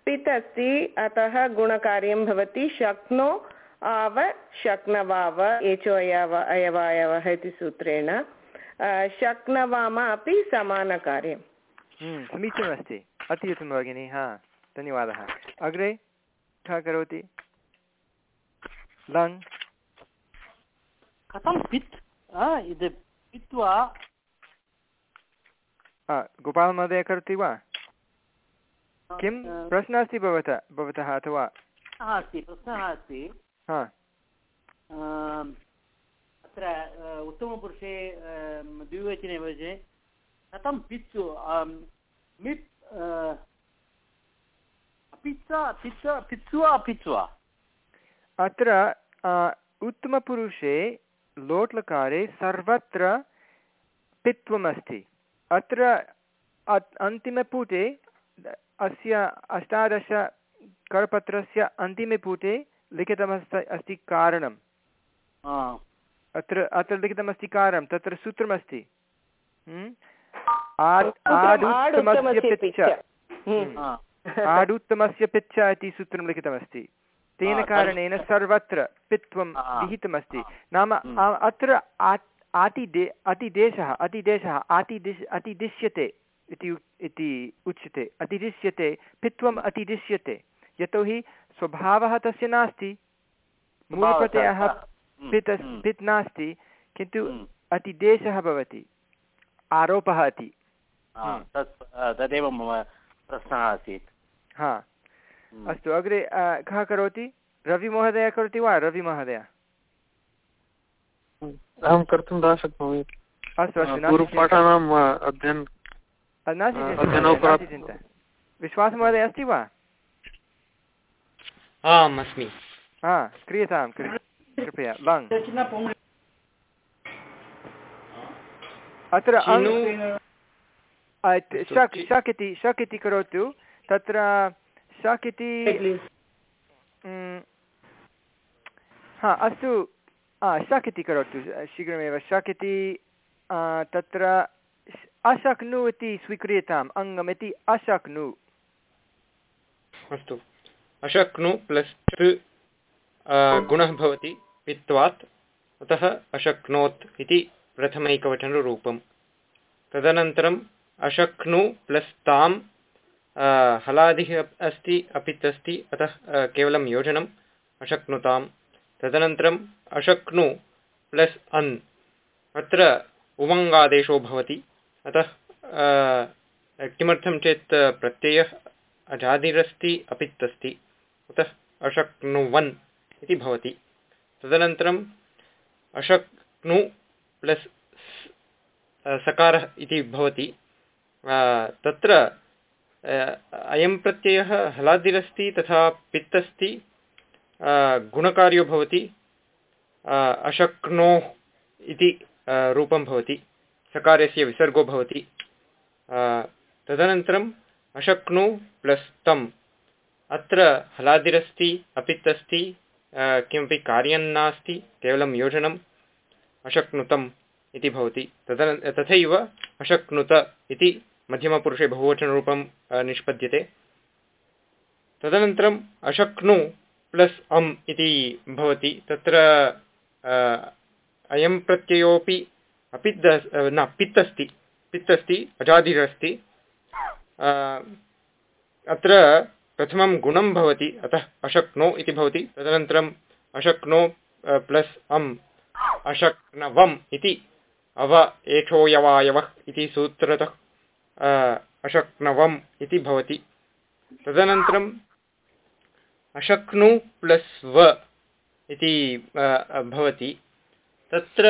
पित् अस्ति अतः गुणकार्यं भवति। शक्नो आव शक्नवाव एचो अयव अयवायवः इति सूत्रेण शक्नवाम अपि समानकार्यं समीचीनमस्ति। अति उत्तमं भगिनि हा धन्यवादः। अग्रे कः करोति? लङ्। कथं पित् इद् पित्वा। गोपालमहोदय करोति वा? किं प्रश्नः अस्ति भवतः भवतः अथवा? अस्ति प्रश्नः अस्ति। अत्र उत्तमपुरुषे द्विवचने वचने कथं पित्सु मित् पित्वा पित्वा पित्वा पित्वा? अत्र उत्तमपुरुषे लोट्लकारे सर्वत्र पित्वमस्ति। अत्र अन्तिमपुटे अस्य अष्टादश करपत्रस्य अन्तिमे पुटे लिखितमस्ति अस्ति कारणम्। अत्र अत्र लिखितमस्ति कारणं तत्र सूत्रमस्ति। आडुत्तमस्य पिच्छ। इति सूत्रं लिखितमस्ति। तेन कारणेन सर्वत्र पित्वं विहितमस्ति। नाम अत्र आतिदे अतिदेशः अतिदेशः आतिदिश् अतिदिश्यते इति इति उच्यते। अतिदिश्यते पित्वम् अतिदिश्यते। यतोहि स्वभावः तस्य नास्ति। मूलप्रत्ययः पित् पित् नास्ति किन्तु अतिदेशः भवति। आरोपः अति। तदेव मम प्रश्नः आसीत्। हा। अस्तु अग्रे कः करोति? रविमहोदय करोति वा रविमहोदय? अहं कर्तुं न शक्नोमि। अस्तु अस्तु पूर्वपाठानाम् अध्ययन नास्ति चिन्ता। विश्वासमहोदय अस्ति वा? आम् अस्मि हा क्रियतां कृपया लङ्। अत्र शक् शक् इति शक् इति करोतु। तत्र शक् इति हा अस्तु। शक् इति करोतु शीघ्रमेव। शक् इति तत्र अशक्नु इति स्वीक्रियताम्। अङ्गमिति अशक्नु। अस्तु। अशक्नु प्लस् गुणः भवति पित्वात् अतः अशक्नोत् इति प्रथमैकवचनरूपं तदनन्तरम् अशक्नु प्लस् ताम् हलादिः अस्ति, अपित् अस्ति, अतः केवलं योजनम्, अशक्नुताम्। तदनन्तरम् अशक्नु प्लस् अन्, अत्र उमङ्गादेशो भवति, अतः किमर्थं चेत् प्रत्ययः अजादिरस्ति, अपित् अस्ति। अतः अशक्नुवन् इति भवति। तदनन्तरम् अशक्नु प्लस् सकारः इति भवति। तत्र अयं प्रत्ययः हलादिरस्ति तथा पित् अस्ति गुणकार्यो भवति। अशक्नोः इति रूपं भवति। सकारस्य विसर्गो भवति। तदनन्तरम् अशक्नु प्लस् तम्। अत्र हलादिरस्ति अपित् अस्ति किमपि कार्यं नास्ति, केवलं योजनम्, अशक्नुतम् इति भवति। तदन, तथैव अशक्नुत इति मध्यमपुरुषे बहुवचनरूपं निष्पद्यते। तदनन्तरम् अशक्नु प्लस् अम् इति भवति। तत्र अयं प्रत्ययोपि अपित् न पित् अस्ति पित् अस्ति अजादिरस्ति अत्र प्रथमं गुणं भवति, अतः अशक्नो इति भवति। तदनन्तरम् अशक्नो प्लस् अम् अशक्नवम् इति। अव एषोयवायवः इति सूत्रतः अशक्नवम् इति भवति। तदनन्तरम् अशक्नु प्लस् व इति भवति। तत्र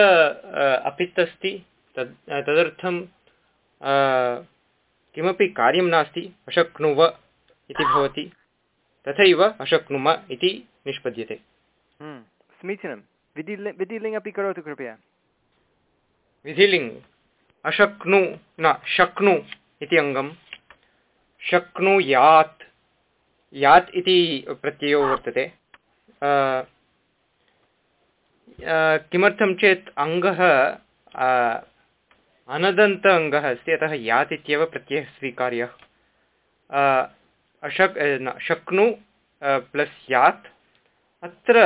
अपित् अस्ति तद् तदर्थं किमपि कार्यं नास्ति। अशक्नुव इति भवति। तथैव अशक्नुम इति निष्पद्यते। हम्म, समीचीनं। विधिलि विधिलिङ्ग् अपि करोतु कृपया। विधिलिङ्ग्। अशक्नु न शक्नु इति अङ्गं शक्नुयात्। यात् इति प्रत्ययो वर्तते। किमर्थं चेत् अङ्गः अनदन्त अङ्गः अस्ति अतः यात् इत्येव प्रत्ययः स्वीकार्यः। अशक् शक्नु प्लस् यात् अत्र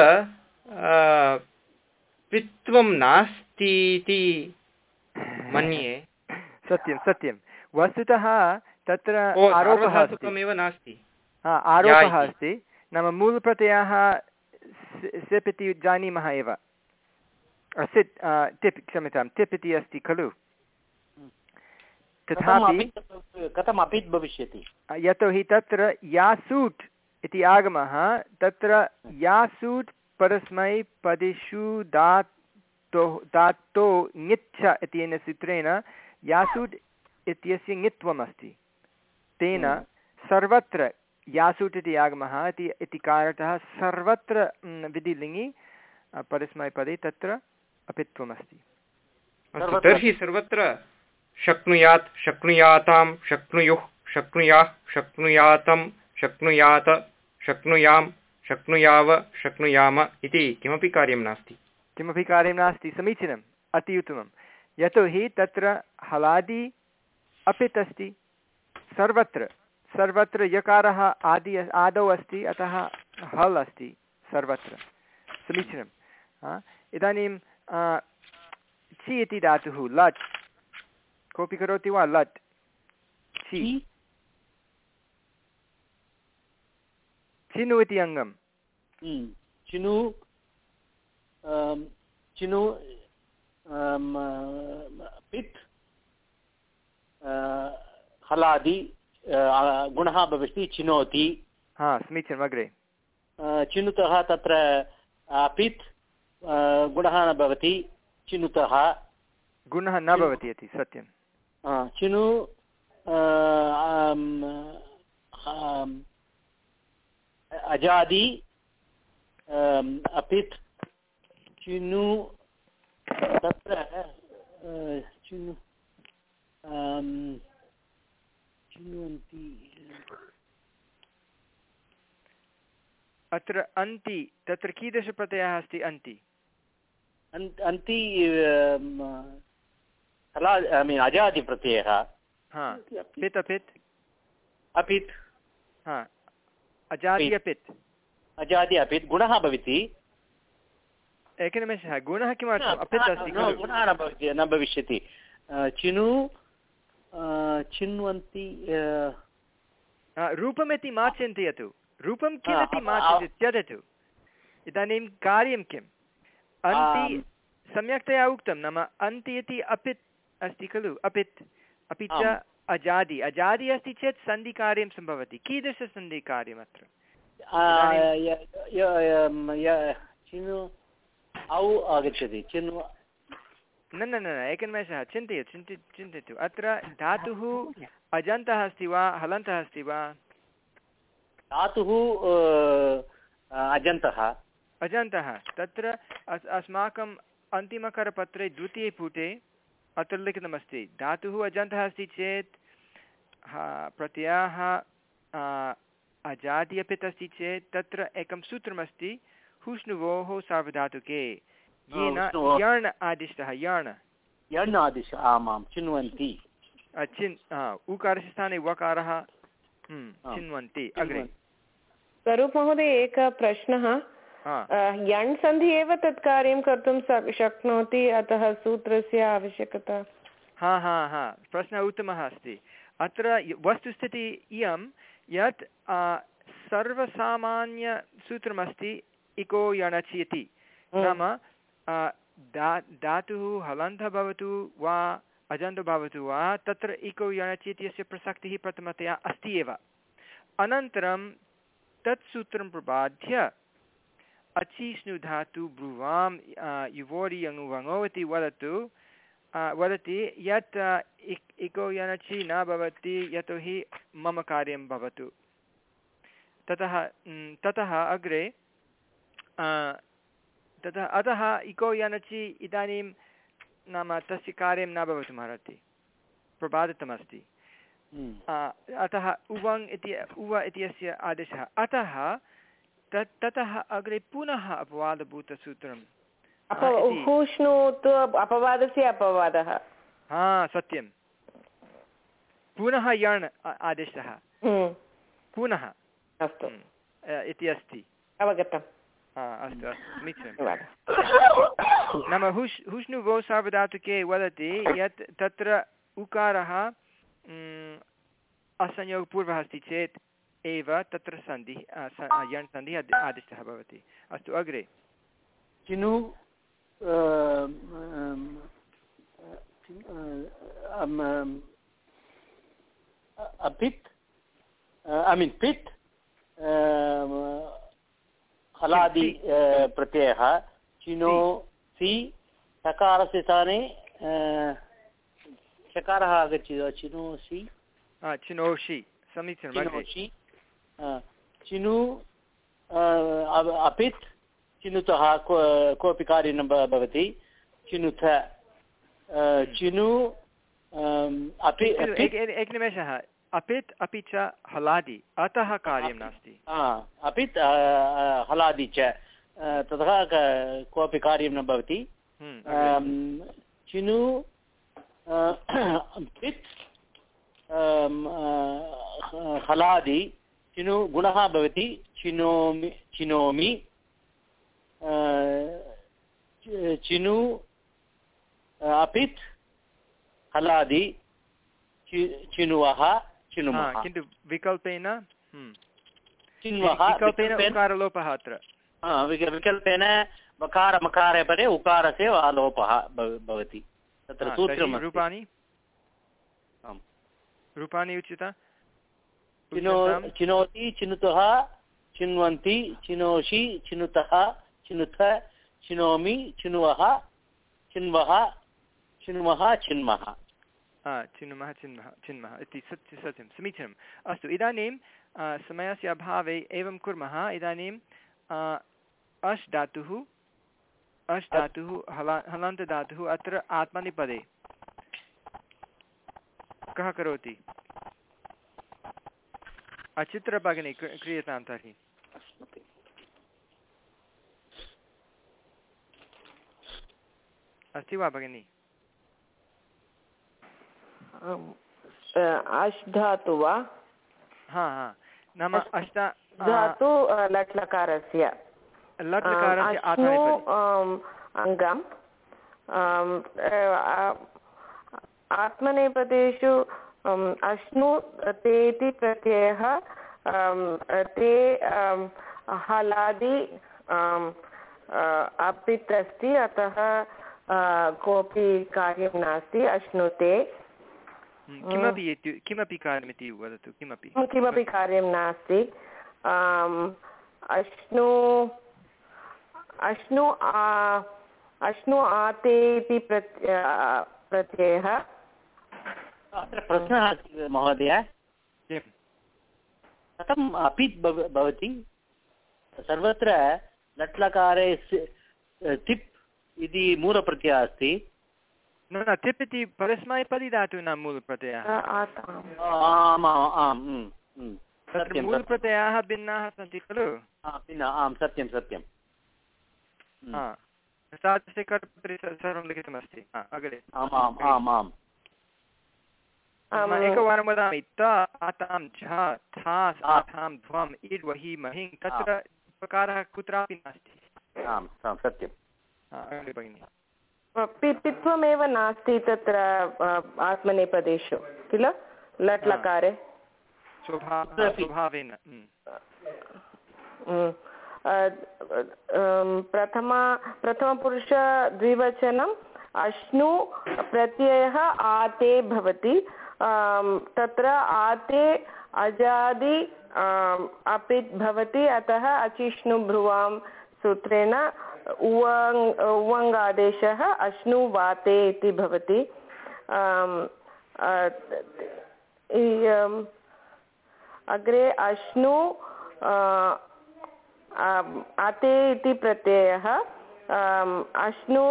पित्वं नास्ति इति मन्ये। सत्यं सत्यं। वस्तुतः तत्र आरोपः अस्ति। नास्ति। हा आरोपः अस्ति। नाम मूलप्रत्ययः सिप् इति जानीमः एव। सित् टिप् क्षम्यतां टिप् इति अस्ति खलु। तथापि अपित् कथम् अपित् भविष्यति यतोहि तत्र यासूट् इति आगमः तत्र यासूट् परस्मैपदिषु धातो धातो ङिच्छ इत्यनेन सूत्रेण यासूट् इत्यस्य ङित्वम् अस्ति तेन सर्वत्र यासूट् इति आगमः इति इति कारणतः सर्वत्र म्, विधिलिङि परस्मैपदे तत्र अपित्वमस्ति। तर्हि सर्वत्र शक्नुयात् शक्नुयातां शक्नुयुः, शक्नुयाः शक्नुयातं शक्नुयात शक्नुयां शक्नुयाव, शक्नुयाम इति किमपि कार्यं नास्ति। किमपि कार्यं नास्ति। समीचीनम्, अति उत्तमं यतोहि तत्र हलादि अपित् अस्ति सर्वत्र सर्वत्र यकारः आदि, आदौ अस्ति, अतः हल् अस्ति सर्वत्र। समीचीनं इदानीं चि इति धातुः लट् कोऽपि करोति वा लट्? चि चिनु इति अङ्गं चिनु चिनु पित् हलादि गुणः भविष्यति चिनोति हा समीचीनम् अग्रे। चिनुतः तत्र पित् गुणः न भवति चिनुतः गुणः न भवति इति सत्यं चिनु अजादि अपित् चिनु तत्र चिनु चिनुवन्ति अत्र अन्ति तत्र कीदृशप्रत्ययः अस्ति अन्ति अन्त् हला ऐ मीन् अजादिप्रत्ययः हा पित् अपित्? अपित्। अजादि अपित् अजादि अपित् गुणः भवति। एकनिमेषः गुणः किमर्थम्? अपित् अस्ति न, गुणः न भवति न भविष्यति। चिनु चिन्वन्ति रूपमिति मा चिन्तयतु। रूपं किमिति मा त्यजतु इदानीं कार्यं किम्? अन्ति सम्यक्तया उक्तं नाम अन्ति इति अपित् अस्ति खलु? अपित् अपि च। अजादि। अजादि अस्ति चेत् सन्धिकार्यं सम्भवति। कीदृशसन्धिकार्यम् अत्र? आगच्छति। चिनु न न न एकनिमेषः। चिन्तयतु चिन्ति चिन्तयतु। अत्र धातुः अजन्तः अस्ति वा हलन्तः अस्ति वा? धातुः अजन्तः। अजन्तः। तत्र अस् अस्माकम् अन्तिमकरपत्रे द्वितीये पुटे अत्र लिखितमस्ति धातुः अजन्तः अस्ति चेत् हा, प्रत्ययः आ, अजादि अपि अस्ति चेत् तत्र एकं सूत्रमस्ति हुष्णुवोः सार्वधातुके। येन। यर्ण आदिष्टः यर्ण यण् आदिश आमां चिन्वन्ति। चिन् उकारस्य स्थाने वकारः हम्म, चिन्वन्ति अग्रे। स्वरूप महोदय एकः प्रश्नः। यण् सन्धि एव तत् कार्यं कर्तुं शक्नोति अतः सूत्रस्य आवश्यकता। हा हा हा। प्रश्नः उत्तमः अस्ति। अत्र वस्तुस्थितिः इयं यत् सर्वसामान्यसूत्रमस्ति इको यणचि इति नाम धा धातुः हलन्तः भवतु वा अजन्तः भवतु वा तत्र इको यणचि इत्यस्य प्रसक्तिः प्रथमतया अस्ति एव। अनन्तरं तत् सूत्रं प्रबाध्य अचिष्णु धातु ब्रुवां युवोरि यङुवङो इति वदतु वदति यत् इक् यनचि न भवति यतोहि मम कार्यं भवतु ततः ततः अग्रे ततः अतः इको यनचि इदानीं नाम तस्य कार्यं न भवितुमर्हति प्रबादितमस्ति अतः उवङ् इति उव इत्यस्य आदेशः अतः तत् ततः अग्रे पुनः अपवादभूतसूत्रं उष्णु तु अपवादस्य अपवादः। हा सत्यं पुनः यण् आदेशः। पुनः। अस्तु। इति अस्ति। अवगतम् अस्तु अस्तु समीचीनं नाम हुष् हुष्णु गो सार्वधातुके वदति यत् तत्र उकारः असंयोगपूर्वः अस्ति चेत् एव तत्र सन्धिः यण् सन्धिः आदिष्टः भवति। अस्तु अग्रे। चिनु अपित् ऐ मीन् पित् हलादि प्रत्ययः। चिनो सि। सकारस्य स्थाने चकारः आगच्छति चिनोसि चिनोषि चिनोषि। समीचीनं चिनु अपित् चिनुतः कोऽपि कार्यं न भवति चिनुथ चिनु अपि एकनिमेषः अपित् अपि च हलादि अतः कार्यं नास्ति अपित् हलादि च ततः कोऽपि कार्यं न भवति चिनु पित् हलादि चिनु गुणः भवति चिनोमि चिनोमि चिनु अपित् हलादि चिनुवः चिनुमः। किन्तु विकल्पेन चिन्वः विकल्पेन उकारलोपः अत्र। विकल्पेन मकार मकारे परे उकारस्य आलोपः भवति। तत्र सूत्रं रूपाणि? रूपाणि उच्यत चिनो चिनोति चिनुतः चिन्वन्ति चिनोषि चिनुतः चिनुथ चिनोमि चिनुवः चिन्वः चिन्वः चिन्मः। चिनुमः चिन्मः चिन्मः। इति सत्य सत्यं। समीचीनम् अस्तु इदानीं समयस्य अभावे एवं कुर्मः। इदानीम् अश् धातुः अश् धातुः हला हलन्तधातुः अत्र आत्मनिपदे। कः करोति? अचित्रभगिनी क्रियतां तर्हि। अस्ति वा भगिनि? अश् वा? हा हा। नाम अष्ट धातु लट्लकारस्य। लट्लकारस्य अङ्गम्। आत्मनेपदेषु अश्नु तेति प्रत्ययः ते हलादि अपित् अस्ति अतः कोऽपि कार्यं नास्ति अश्नुते। किमपि किमपि कार्यमिति वदतु किमपि। किमपि कार्यं नास्ति। अश्नु अश्नु अश्नु आते इति प्रत्ययः। अत्र प्रश्नः अस्ति महोदय। कथम् अपि भवति? सर्वत्र लट्लकारे तिप् इति मूलप्रत्ययः अस्ति। न न तिप् इति परस्मैपदी धातूनां मूलप्रत्ययः आम् आम् मूलप्रत्ययाः भिन्नाः सन्ति खलु? आम् सत्यं सत्यं। तादृशे सर्वं लिखितमस्ति। अग्रे। आम् आम् आम् आम्। एकवारं वदामि त आतां झ थास् आथां ध्वम् इड् वहि महिङ् तत्र प्रकारः कुत्रापि नास्ति। आम् सत्यं भगिनि। पित्वमेव नास्ति तत्र आत्मनेपदेषु किल? लट् लकारे स्वभावेन प्रथमा प्रथमपुरुष द्विवचनम् अश्नु प्रत्ययः आते भवति। तत्र आते अजादि अपि भवति, अतः अचिष्णुभ्रुवां सूत्रेण उवङ्, उवङ्गादेशः अश्नु वाते इति भवति। अग्रे अश्नु अते इति प्रत्ययः। अश्नु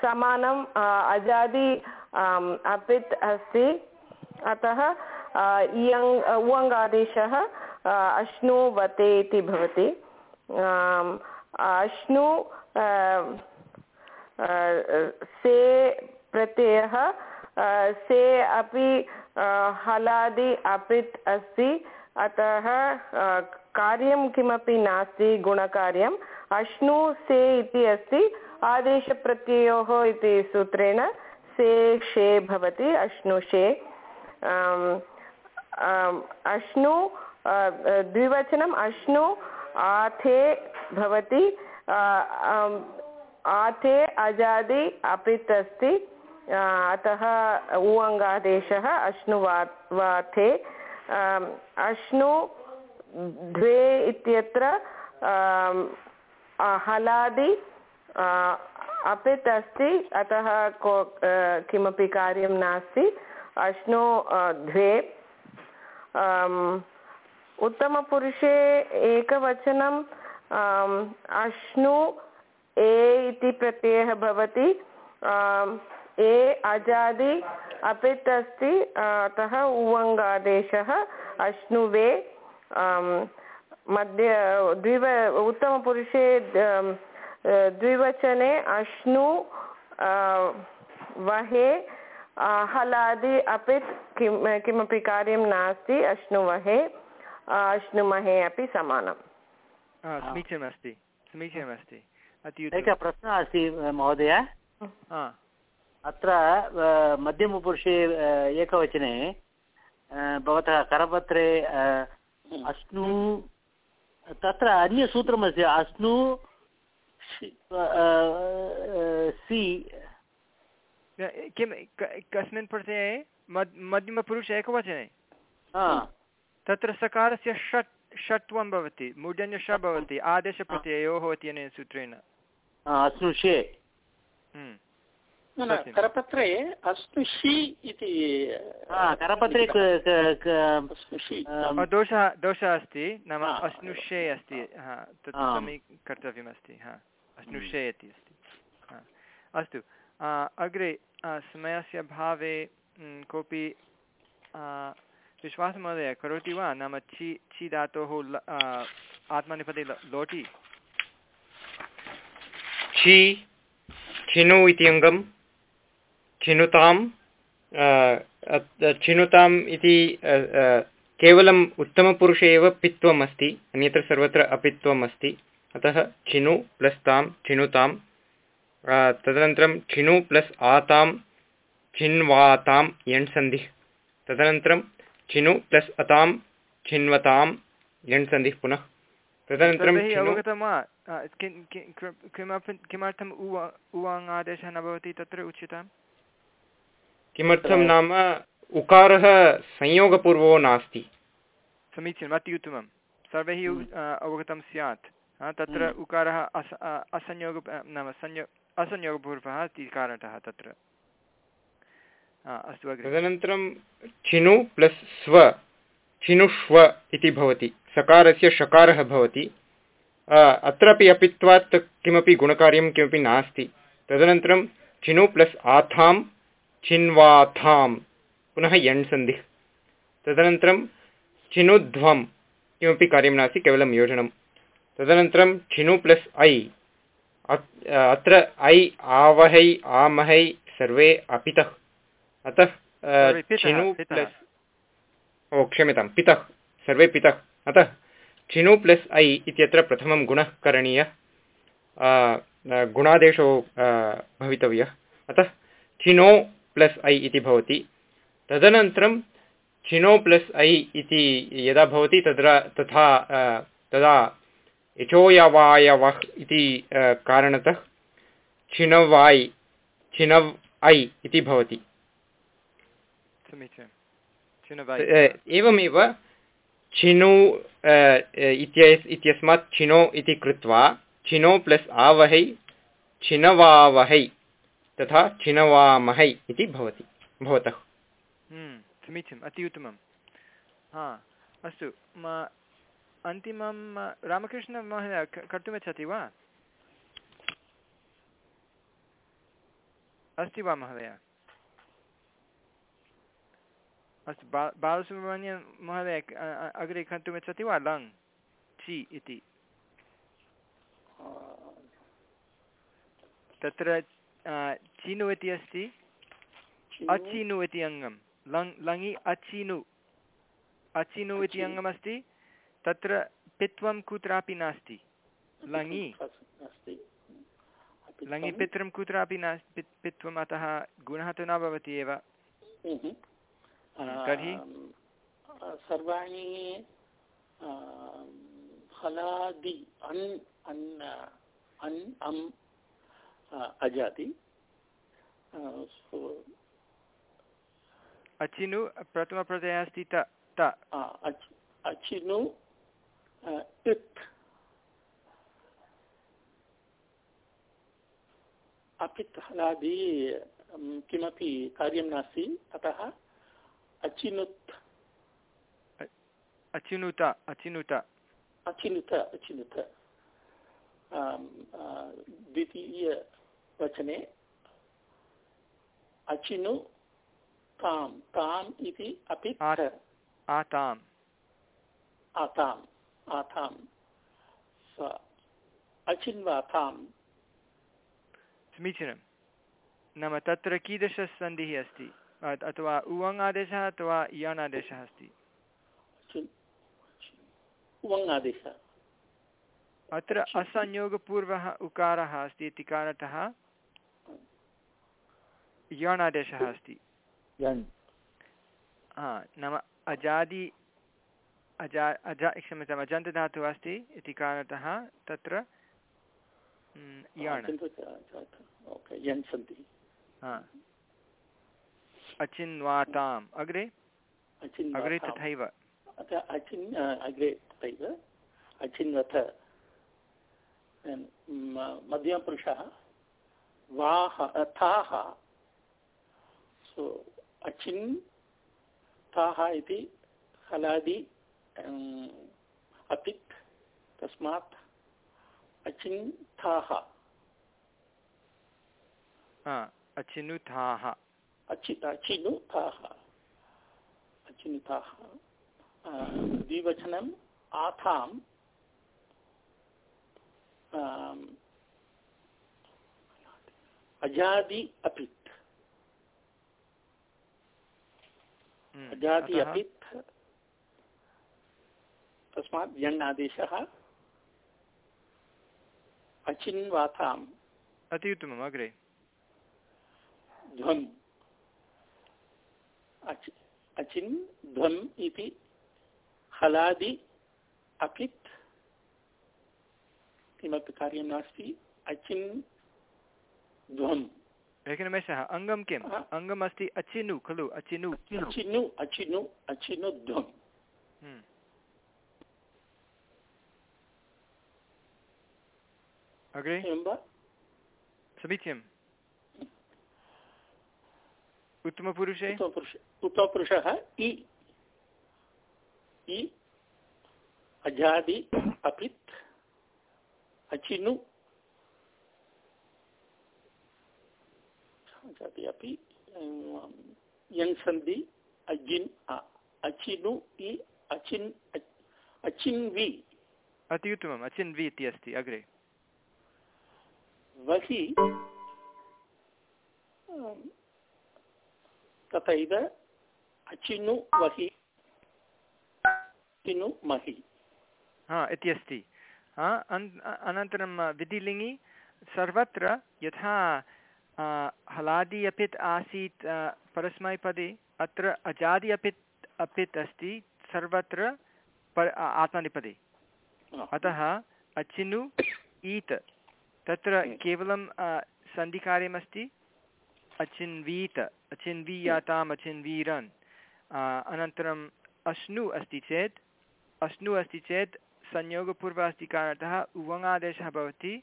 समानम् अजादि अपित् अस्ति। अतः इयङ् उवङ्गादेशः अश्नुवते इति भवति। अश्नु से प्रत्ययः से अपि हलादि अपित् अस्ति। अतः कार्यं किमपि नास्ति गुणकार्यम् अश्नु से इति अस्ति। आदेशप्रत्ययोः इति सूत्रेण से क्षे भवति अश्नुषे अश्नु द्विवचनम् अश्नु, आथे भवति आथे अजादि अपित् अस्ति अतः उवङ्गादेशः अश्नुवा वाथे। अश्नु द्वे इत्यत्र हलादि अपित् अस्ति अतः को किमपि कार्यं नास्ति। अश्नु द्वे। उत्तमपुरुषे एकवचनम् अश्नु, ए इति प्रत्ययः भवति। ए अजादि अपित् अस्ति अतः उवङ्गादेशः अश्नुवे मध्ये, द्विव, उत्तमपुरुषे द्विवचने अश्नु वहे हलादि अपित् किं किमपि कार्यं नास्ति अश्नुवहे अश्नुमहे अपि समानम्। समीचीनमस्ति समीचीनमस्ति एकः प्रश्नः अस्ति महोदय। अत्र मध्यमपुरुषे एकवचने भवतः करपत्रे अश्नु तत्र अन्यसूत्रमस्ति अश्नु सि। किं कस्मिन् प्रत्यये मध्यमपुरुषे एकवचने? तत्र सकारस्य षट् षट्त्वं भवति मूर्धन्यष भवति आदेशप्रत्ययोः इत्यनेन सूत्रेण। अस्नुषे करपत्रे अस्तुषि इति करपत्रे दोषः दोषः अस्ति नाम अश्नुषे अस्ति हा तत् समीकर्तव्यमस्ति हा। अश्नुषे इति अस्ति। अस्तु अग्रे समयस्य भावे कोऽपि विश्वासमहोदय करोति वा? नाम छि छि धातोः आत्मनिपदे लोटि? छि छिनु इति अङ्गं छिनुतां छिनुताम् इति केवलम् उत्तमपुरुषे एव पित्वम् अस्ति अन्यत्र सर्वत्र अपित्वम् अस्ति। अतः छिनु प्लस् तां छिनुतां तदनन्तरं छिनु प्लस् आतां छिन्वातां यण्सन्धिः। तदनन्तरं छिनु प्लस् अतां छिन्वतां यण्सन्धिः पुनः। तदनन्तरं अवगतं वा? किमर्थम् उव उवाङ् आदेशः न भवति तत्र उच्यताम् किमर्थं नाम उकारः संयोगपूर्वो नास्ति। समीचीनम् अति उत्तमं सर्वैः अवगतं स्यात्। तत्र उकारः अस असंयोग नाम संयो असंयोगपूर्वः इति कारणतः तत्र। अस्तु अग्रे। तदनन्तरं छिनु प्लस् स्व छिनुष्व इति भवति। सकारस्य षकारः भवति। अत्रापि अपित्वात् किमपि गुणकार्यं किमपि नास्ति। तदनन्तरं छिनु प्लस् आथां छिन्वाथां पुनः यण्सन्धिः तदनन्तरं छिनुध्वं किमपि कार्यं नास्ति केवलं योजनं तदनन्तरं छिनु प्लस् ऐ। अत्र ऐ आवहै आमहै सर्वे अपितः। अतः छिनु प्लस् ओ क्षम्यतां पितः सर्वे पितः। अतः छिनु प्लस् ऐ इत्यत्र प्रथमं गुणः करणीयः। गुणादेशो भवितव्यः। अतः छिनो प्लस् ऐ इति भवति। तदनन्तरं छिनो प्लस् ऐ इति यदा भवति तत्र तथा तदा यचोयवायवः इति कारणतः छिनवाय् छिनव् ऐ इति भवति। एवमेव छिनु इत्यस्मात् छिनो इति कृत्वा छिनो प्लस् आवहै छिनवावहै तथा छिनवामहै इति भवति भवतः। हम्म, समीचीनम् अति उत्तमं हा अस्तु म अन्तिमं रामकृष्णमहोदय कर्तुमिच्छति वा? अस्ति वा महोदय? अस्तु बा बालसुब्रह्मण्यं महोदय अग्रे कर्तुमिच्छति वा? लङ् चि इति। तत्र चिनु इति अस्ति। अचिनु इति अङ्गं। लङ् लङि अचिनु। अचिनु इति अङ्गमस्ति। तत्र पित्वं कुत्रापि नास्ति। लङि। लङि पितरं कुत्रापि नास्ति पित् पित्वम् अतः गुणः तु न भवति एव। तर्हि? सर्वाणि फलादि अन् अन् अन् अम् अजाति। अचिनु प्रथमप्रत्ययः अस्ति त त। अचिनु इत् अपित् हलादि किमपि कार्यं नास्ति अतः अचिनुत् अचिनुत अचिनुत अचिनुत अचिनुत द्वितीयवचने अचिनु तां ताम् इति अपि आताम् आताम् आतां स अचिन्वाताम् समीचीनं। नाम तत्र कीदृशसन्धिः अस्ति? अथवा उवङ् आदेशः अथवा यण् आदेशः अस्ति? चिन्- उवङ् आदेशः अत्र असंयोगपूर्वः उकारः अस्ति इति कारणतः यण् आदेशः अस्ति। हा नाम अजादि अजा अजा क्षम्यताम् अजन्तधातुः अस्ति इति कारणतः तत्र हा। अचिन्वाताम्। अग्रे? अग्रे तथैव। अचिन् अग्रे तथैव। अचिन्वथ। मध्यमपुरुषः। वाह थाः सो अचिन् थाः इति हलादि अपित् तस्मात् अचिन् थाः हा अचिनुथाः अचि अचिनुताः। द्विवचनम् आथाम्। अजादि अपित्। हम्म, अजादि अपित्। तस्मात् यण् आदेशः अचिन्वाताम्। अति उत्तमम् अग्रे। ध्वम्। अचि अचिन् ध्वम् इति हलादि अपित् किमपि कार्यं नास्ति। अचिन् ध्वम्। एकनिमेषः अङ्गं किम्? हा। अङ्गमस्ति अचिनु खलु? अचिनु अचिनु अचिनु अचिनु ध्वम्। अग्रे समीचीनम् उत्तमपुरुषे उत्तमपुरुष इ इ अजादि अपित् अचिनु अजादि अपि अं, यङ् सन्धि अजिन् अचिनु इ अचिन् अचिन्वि अति उत्तमम् अचिन्वि इति अस्ति अग्रे वहि अं, तथैव अचिनु वहि अचिनु महि। हा इति अस्ति। हा अन् अनन्तरं विधिलिङि सर्वत्र यथा हलादि अपित् आसीत् परस्मैपदे अत्र अजादि अपित् अपित् अस्ति सर्वत्र पर आत्मनेपदे। अतः अचिनु ईत्। तत्र केवलं सन्धिकार्यमस्ति। अचिन्वीत अचिन्वीयाताम् अचिन्वीरन्। अनन्तरम् अश्नु अस्ति चेत् अश्नु अस्ति चेत् संयोगपूर्व अस्ति कारणतः उवङादेशः भवति।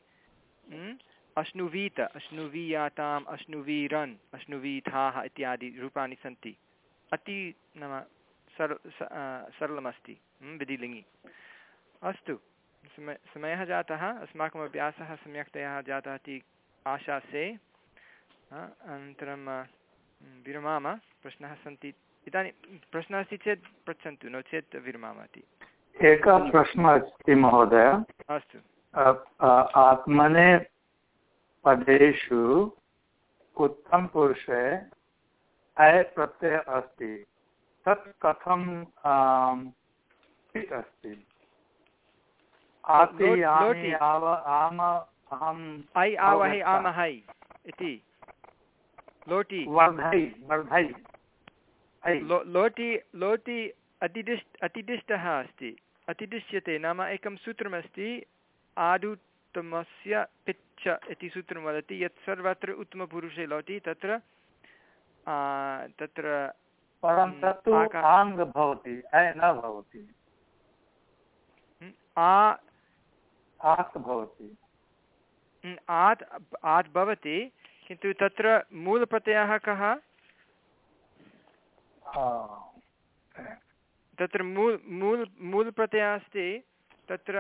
अश्नुवीत अश्नुवीयाताम् अश्नुवीरन् अश्नुवीथाः इत्यादि रूपाणि सन्ति। अति नाम सर् स- आ, सरलमस्ति। विधिलिङ्गि। अस्तु। समय समयः जातः अस्माकम् अभ्यासः सम्यक्तया जातः इति आशासे अनन्तरं आ, विरमाम प्रश्नाः सन्ति। इदानीं प्रश्नः अस्ति चेत् पृच्छन्तु नो चेत् विरमामः इति एकः प्रश्नः अस्ति महोदय। अस्तु। अ, अ, आत्मने पदेषु उत्तमपुरुषे अय प्रत्ययः अस्ति। तत् कथं अस्ति आति लोट्- यानि लोटि। आव आम अहं ऐ आवहै। आमहै इति। लोटि लोटि लोटि अतिदिष् अतिदिष्टः अस्ति। अतिदिश्यते नाम एकं सूत्रमस्ति आदुत्तमस्य पिच्च इति सूत्रं वदति। यत् सर्वत्र उत्तमपुरुषे लोटि तत्र तत्र परं तत्तु आका- भवति न भवति। आ आक् भवति। आत् आत् भवति किन्तु तत्र मूलप्रत्ययः कः? तत्र मूल मूल मूलप्रत्ययः अस्ति तत्र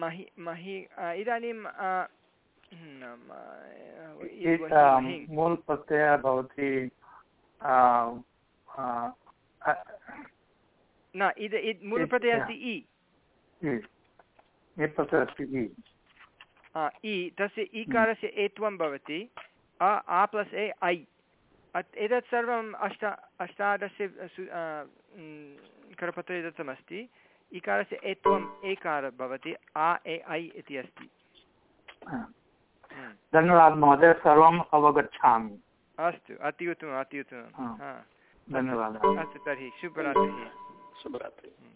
महि महि इदानीं मूलप्रत्ययः भवति न इद इद् मूलप्रत्ययः अस्ति इ। इ अस्ति इ आ, इ तस्य ईकारस्य एत्वं भवति। अ आ प्लस् ए ऐ। एतत् सर्वम् अष्ट अष्टादश करपत्रे दत्तमस्ति इकारस्य एत्वम् एकार भवति। आ ए ऐ इति अस्ति। धन्यवादः महोदय सर्वम् अवगच्छामि। अस्तु अति उत्तमम् अति उत्तमं धन्यवादः। अस्तु तर्हि शुभरात्रिः। शुभरात्रिः।